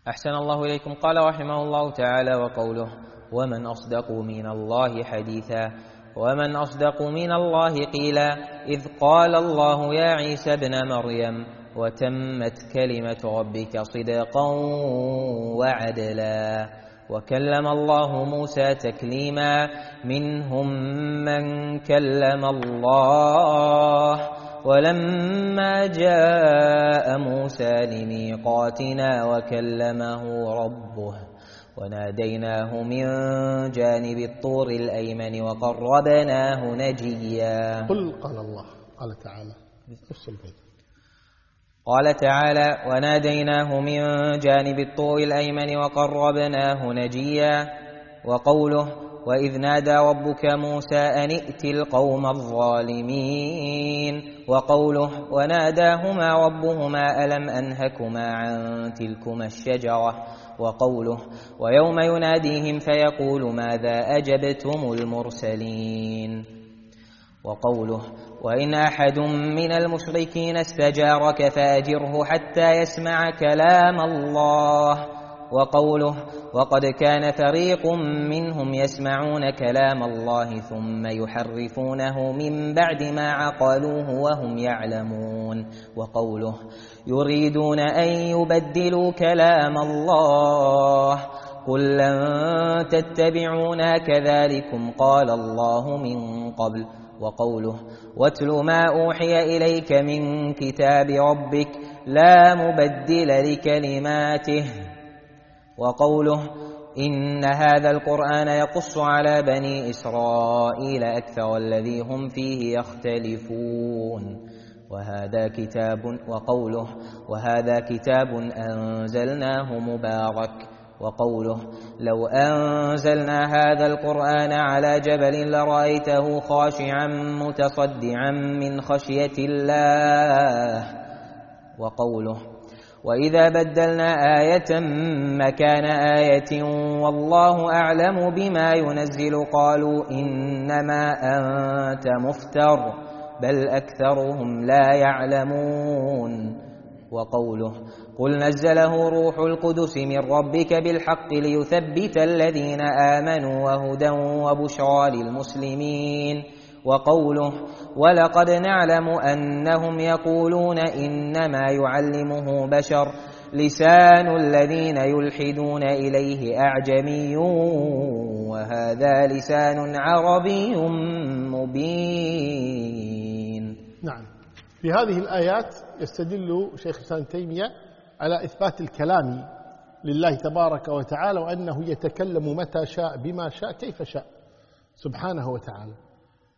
أحسن الله إليكم. قال رحمه الله تعالى وقوله ومن أصدق من الله حديثا ومن أصدق من الله قيلا إذ قال الله يا عيسى ابن مريم وتمت كلمة ربك صدقا وعدلا. وكلم الله موسى تكليما منهم من كلم الله. ولما جاء موسى لميقاتنا وكلمه ربه وناديناه من جانب الطور الأيمن وقربناه نجيا. قل قال الله قال تعالى. نفس البيت قال تعالى وناديناه من جانب الطور الأيمن وقربناه نجيا. وقوله وإذ نادى ربك موسى أن ائت القوم الظالمين. وقوله وناداهما ربهما ألم أنهكما عن تلكما الشجرة؟ وقوله ويوم يناديهم فيقول ماذا أجبتم المرسلين؟ وقوله وإن أحد من المشركين استجارك فأجره حتى يسمع كلام الله. وقوله وقد كان فريق منهم يسمعون كلام الله ثم يحرفونه من بعد ما عقلوه وهم يعلمون وقوله يريدون أن يبدلوا كلام الله قل لن تتبعونا كذلكم قال الله من قبل وقوله واتل ما أوحي إليك من كتاب ربك لا مبدل لكلماته وقوله إن هذا القرآن يقص على بني إسرائيل أكثر الذي هم فيه يختلفون. وهذا كتاب وقوله وهذا كتاب أنزلناه مبارك. وقوله لو أنزلنا هذا القرآن على جبل لرأيته خاشعا متصدعا من خشية الله. وقوله وإذا بدلنا آية مكان آية والله أعلم بما ينزل قالوا إنما أنت مفتر بل أكثرهم لا يعلمون وقوله قل نزله روح القدس من ربك بالحق ليثبت الذين آمنوا وهدى وبشرى للمسلمين وقوله ولقد نعلم أنهم يقولون إنما يعلمه بشر لسان الذين يلحدون إليه أعجمي وهذا لسان عربي مبين. نعم. في هذه الآيات يستدل شيخ الإسلام تيمية على إثبات الكلام لله تبارك وتعالى وأنه يتكلم متى شاء بما شاء كيف شاء سبحانه وتعالى.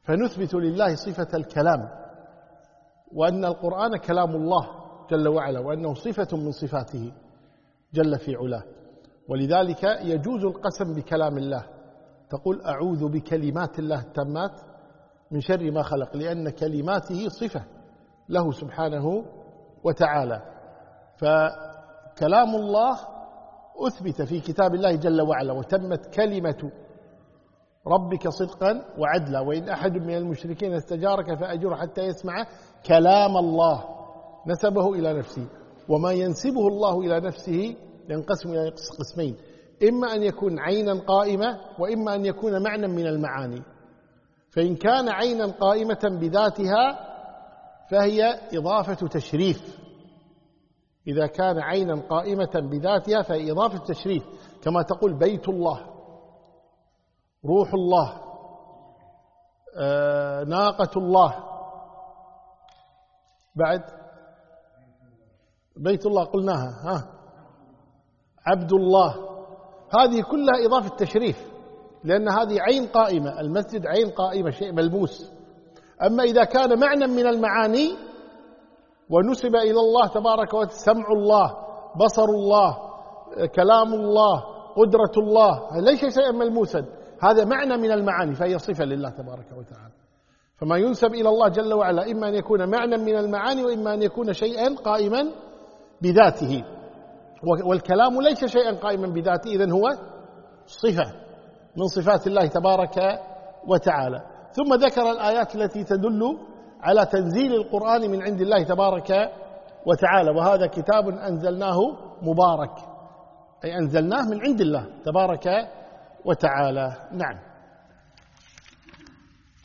فنثبت لله صفة الكلام وأن القرآن كلام الله جل وعلا وأنه صفة من صفاته جل في علاه. ولذلك يجوز القسم بكلام الله. تقول أعوذ بكلمات الله التامات من شر ما خلق لأن كلماته صفة له سبحانه وتعالى. فكلام الله أثبت في كتاب الله جل وعلا وتمت كلمة ربك صدقا وعدلا. وإن أحد من المشركين استجارك فأجر حتى يسمع كلام الله. نسبه إلى نفسه. وما ينسبه الله إلى نفسه ينقسم إلى قسمين. إما أن يكون عينا قائمة وإما أن يكون معنى من المعاني. فإن كان عينا قائمة بذاتها فهي إضافة تشريف. إذا كان عينا قائمة بذاتها فهي إضافة تشريف. كما تقول بيت الله. روح الله آه، ناقة الله. بعد؟ بيت الله قلناها ها؟ عبد الله. هذه كلها إضافة تشريف لأن هذه عين قائمة المسجد عين قائمة شيء ملموس. أما إذا كان معنى من المعاني ونسب إلى الله تبارك وتعالى سمع الله بصر الله كلام الله قدرة الله ليس شيئا ملموسا. هذا معنى من المعاني فهي صفة لله تبارك وتعالى. فما ينسب إلى الله جل وعلا إما أن يكون معنى من المعاني وإما أن يكون شيئا قائما بذاته. والكلام ليس شيئا قائما بذاته إذن هو صفة من صفات الله تبارك وتعالى. ثم ذكر الآيات التي تدل على تنزيل القرآن من عند الله تبارك وتعالى. وهذا كتاب أنزلناه مبارك أي أنزلناه من عند الله تبارك وتعالى. نعم.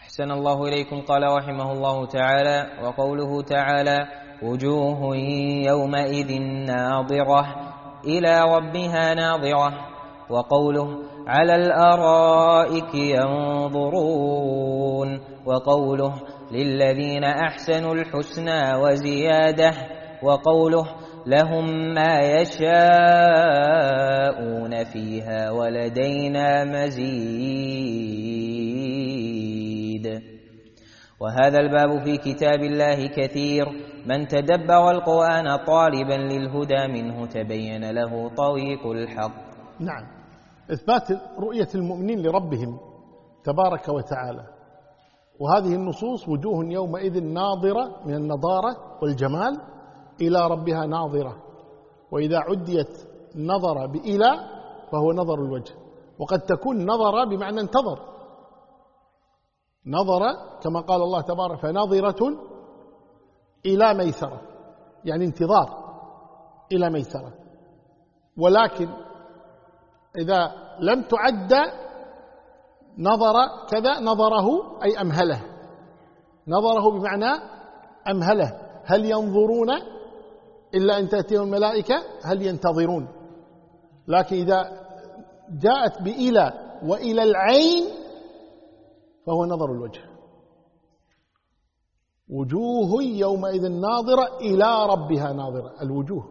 أحسن الله إليكم قال رحمه الله تعالى وقوله تعالى وجوه يومئذ ناظرة إلى ربها ناظرة وقوله على الأرائك ينظرون وقوله للذين أحسنوا الحسنى وزيادة وقوله لهم ما يشاءون فيها ولدينا مزيد. وهذا الباب في كتاب الله كثير. من تدبر القرآن طالبا للهدى منه تبين له طريق الحق. نعم. إثبات رؤية المؤمنين لربهم تبارك وتعالى. وهذه النصوص وجوه يومئذ ناظرة من النضارة والجمال إلى ربها ناظرة. وإذا عديت نظر بإلى فهو نظر الوجه. وقد تكون نظر بمعنى انتظر. نظر كما قال الله تبارك فنظرة إلى ميسرة. يعني انتظار إلى ميسرة. ولكن إذا لم تعد نظر كذا نظره أي أمهله. نظره بمعنى أمهله. هل ينظرون إلا أن تأتيهم الملائكة هل ينتظرون؟ لكن إذا جاءت بإلى وإلى العين فهو نظر الوجه. وجوه يومئذ ناظرة إلى ربها ناظرة الوجوه.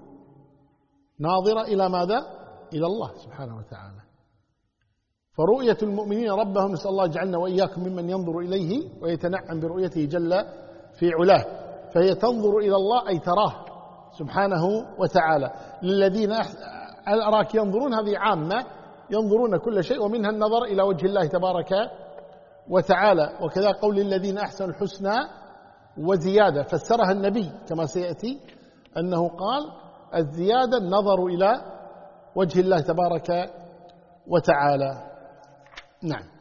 ناظرة إلى ماذا؟ إلى الله سبحانه وتعالى. فرؤية المؤمنين ربهم نسأل الله جعلنا وإياكم ممن ينظر إليه ويتنعم برؤيته جل في علاه. فهي تنظر إلى الله أي تراه. سبحانه وتعالى. للذين الأراك ينظرون هذه عامة ينظرون كل شيء ومنها النظر إلى وجه الله تبارك وتعالى. وكذا قول للذين أحسنوا الحسنى وزيادة. فسرها النبي كما سيأتي أنه قال الزيادة النظر إلى وجه الله تبارك وتعالى. نعم.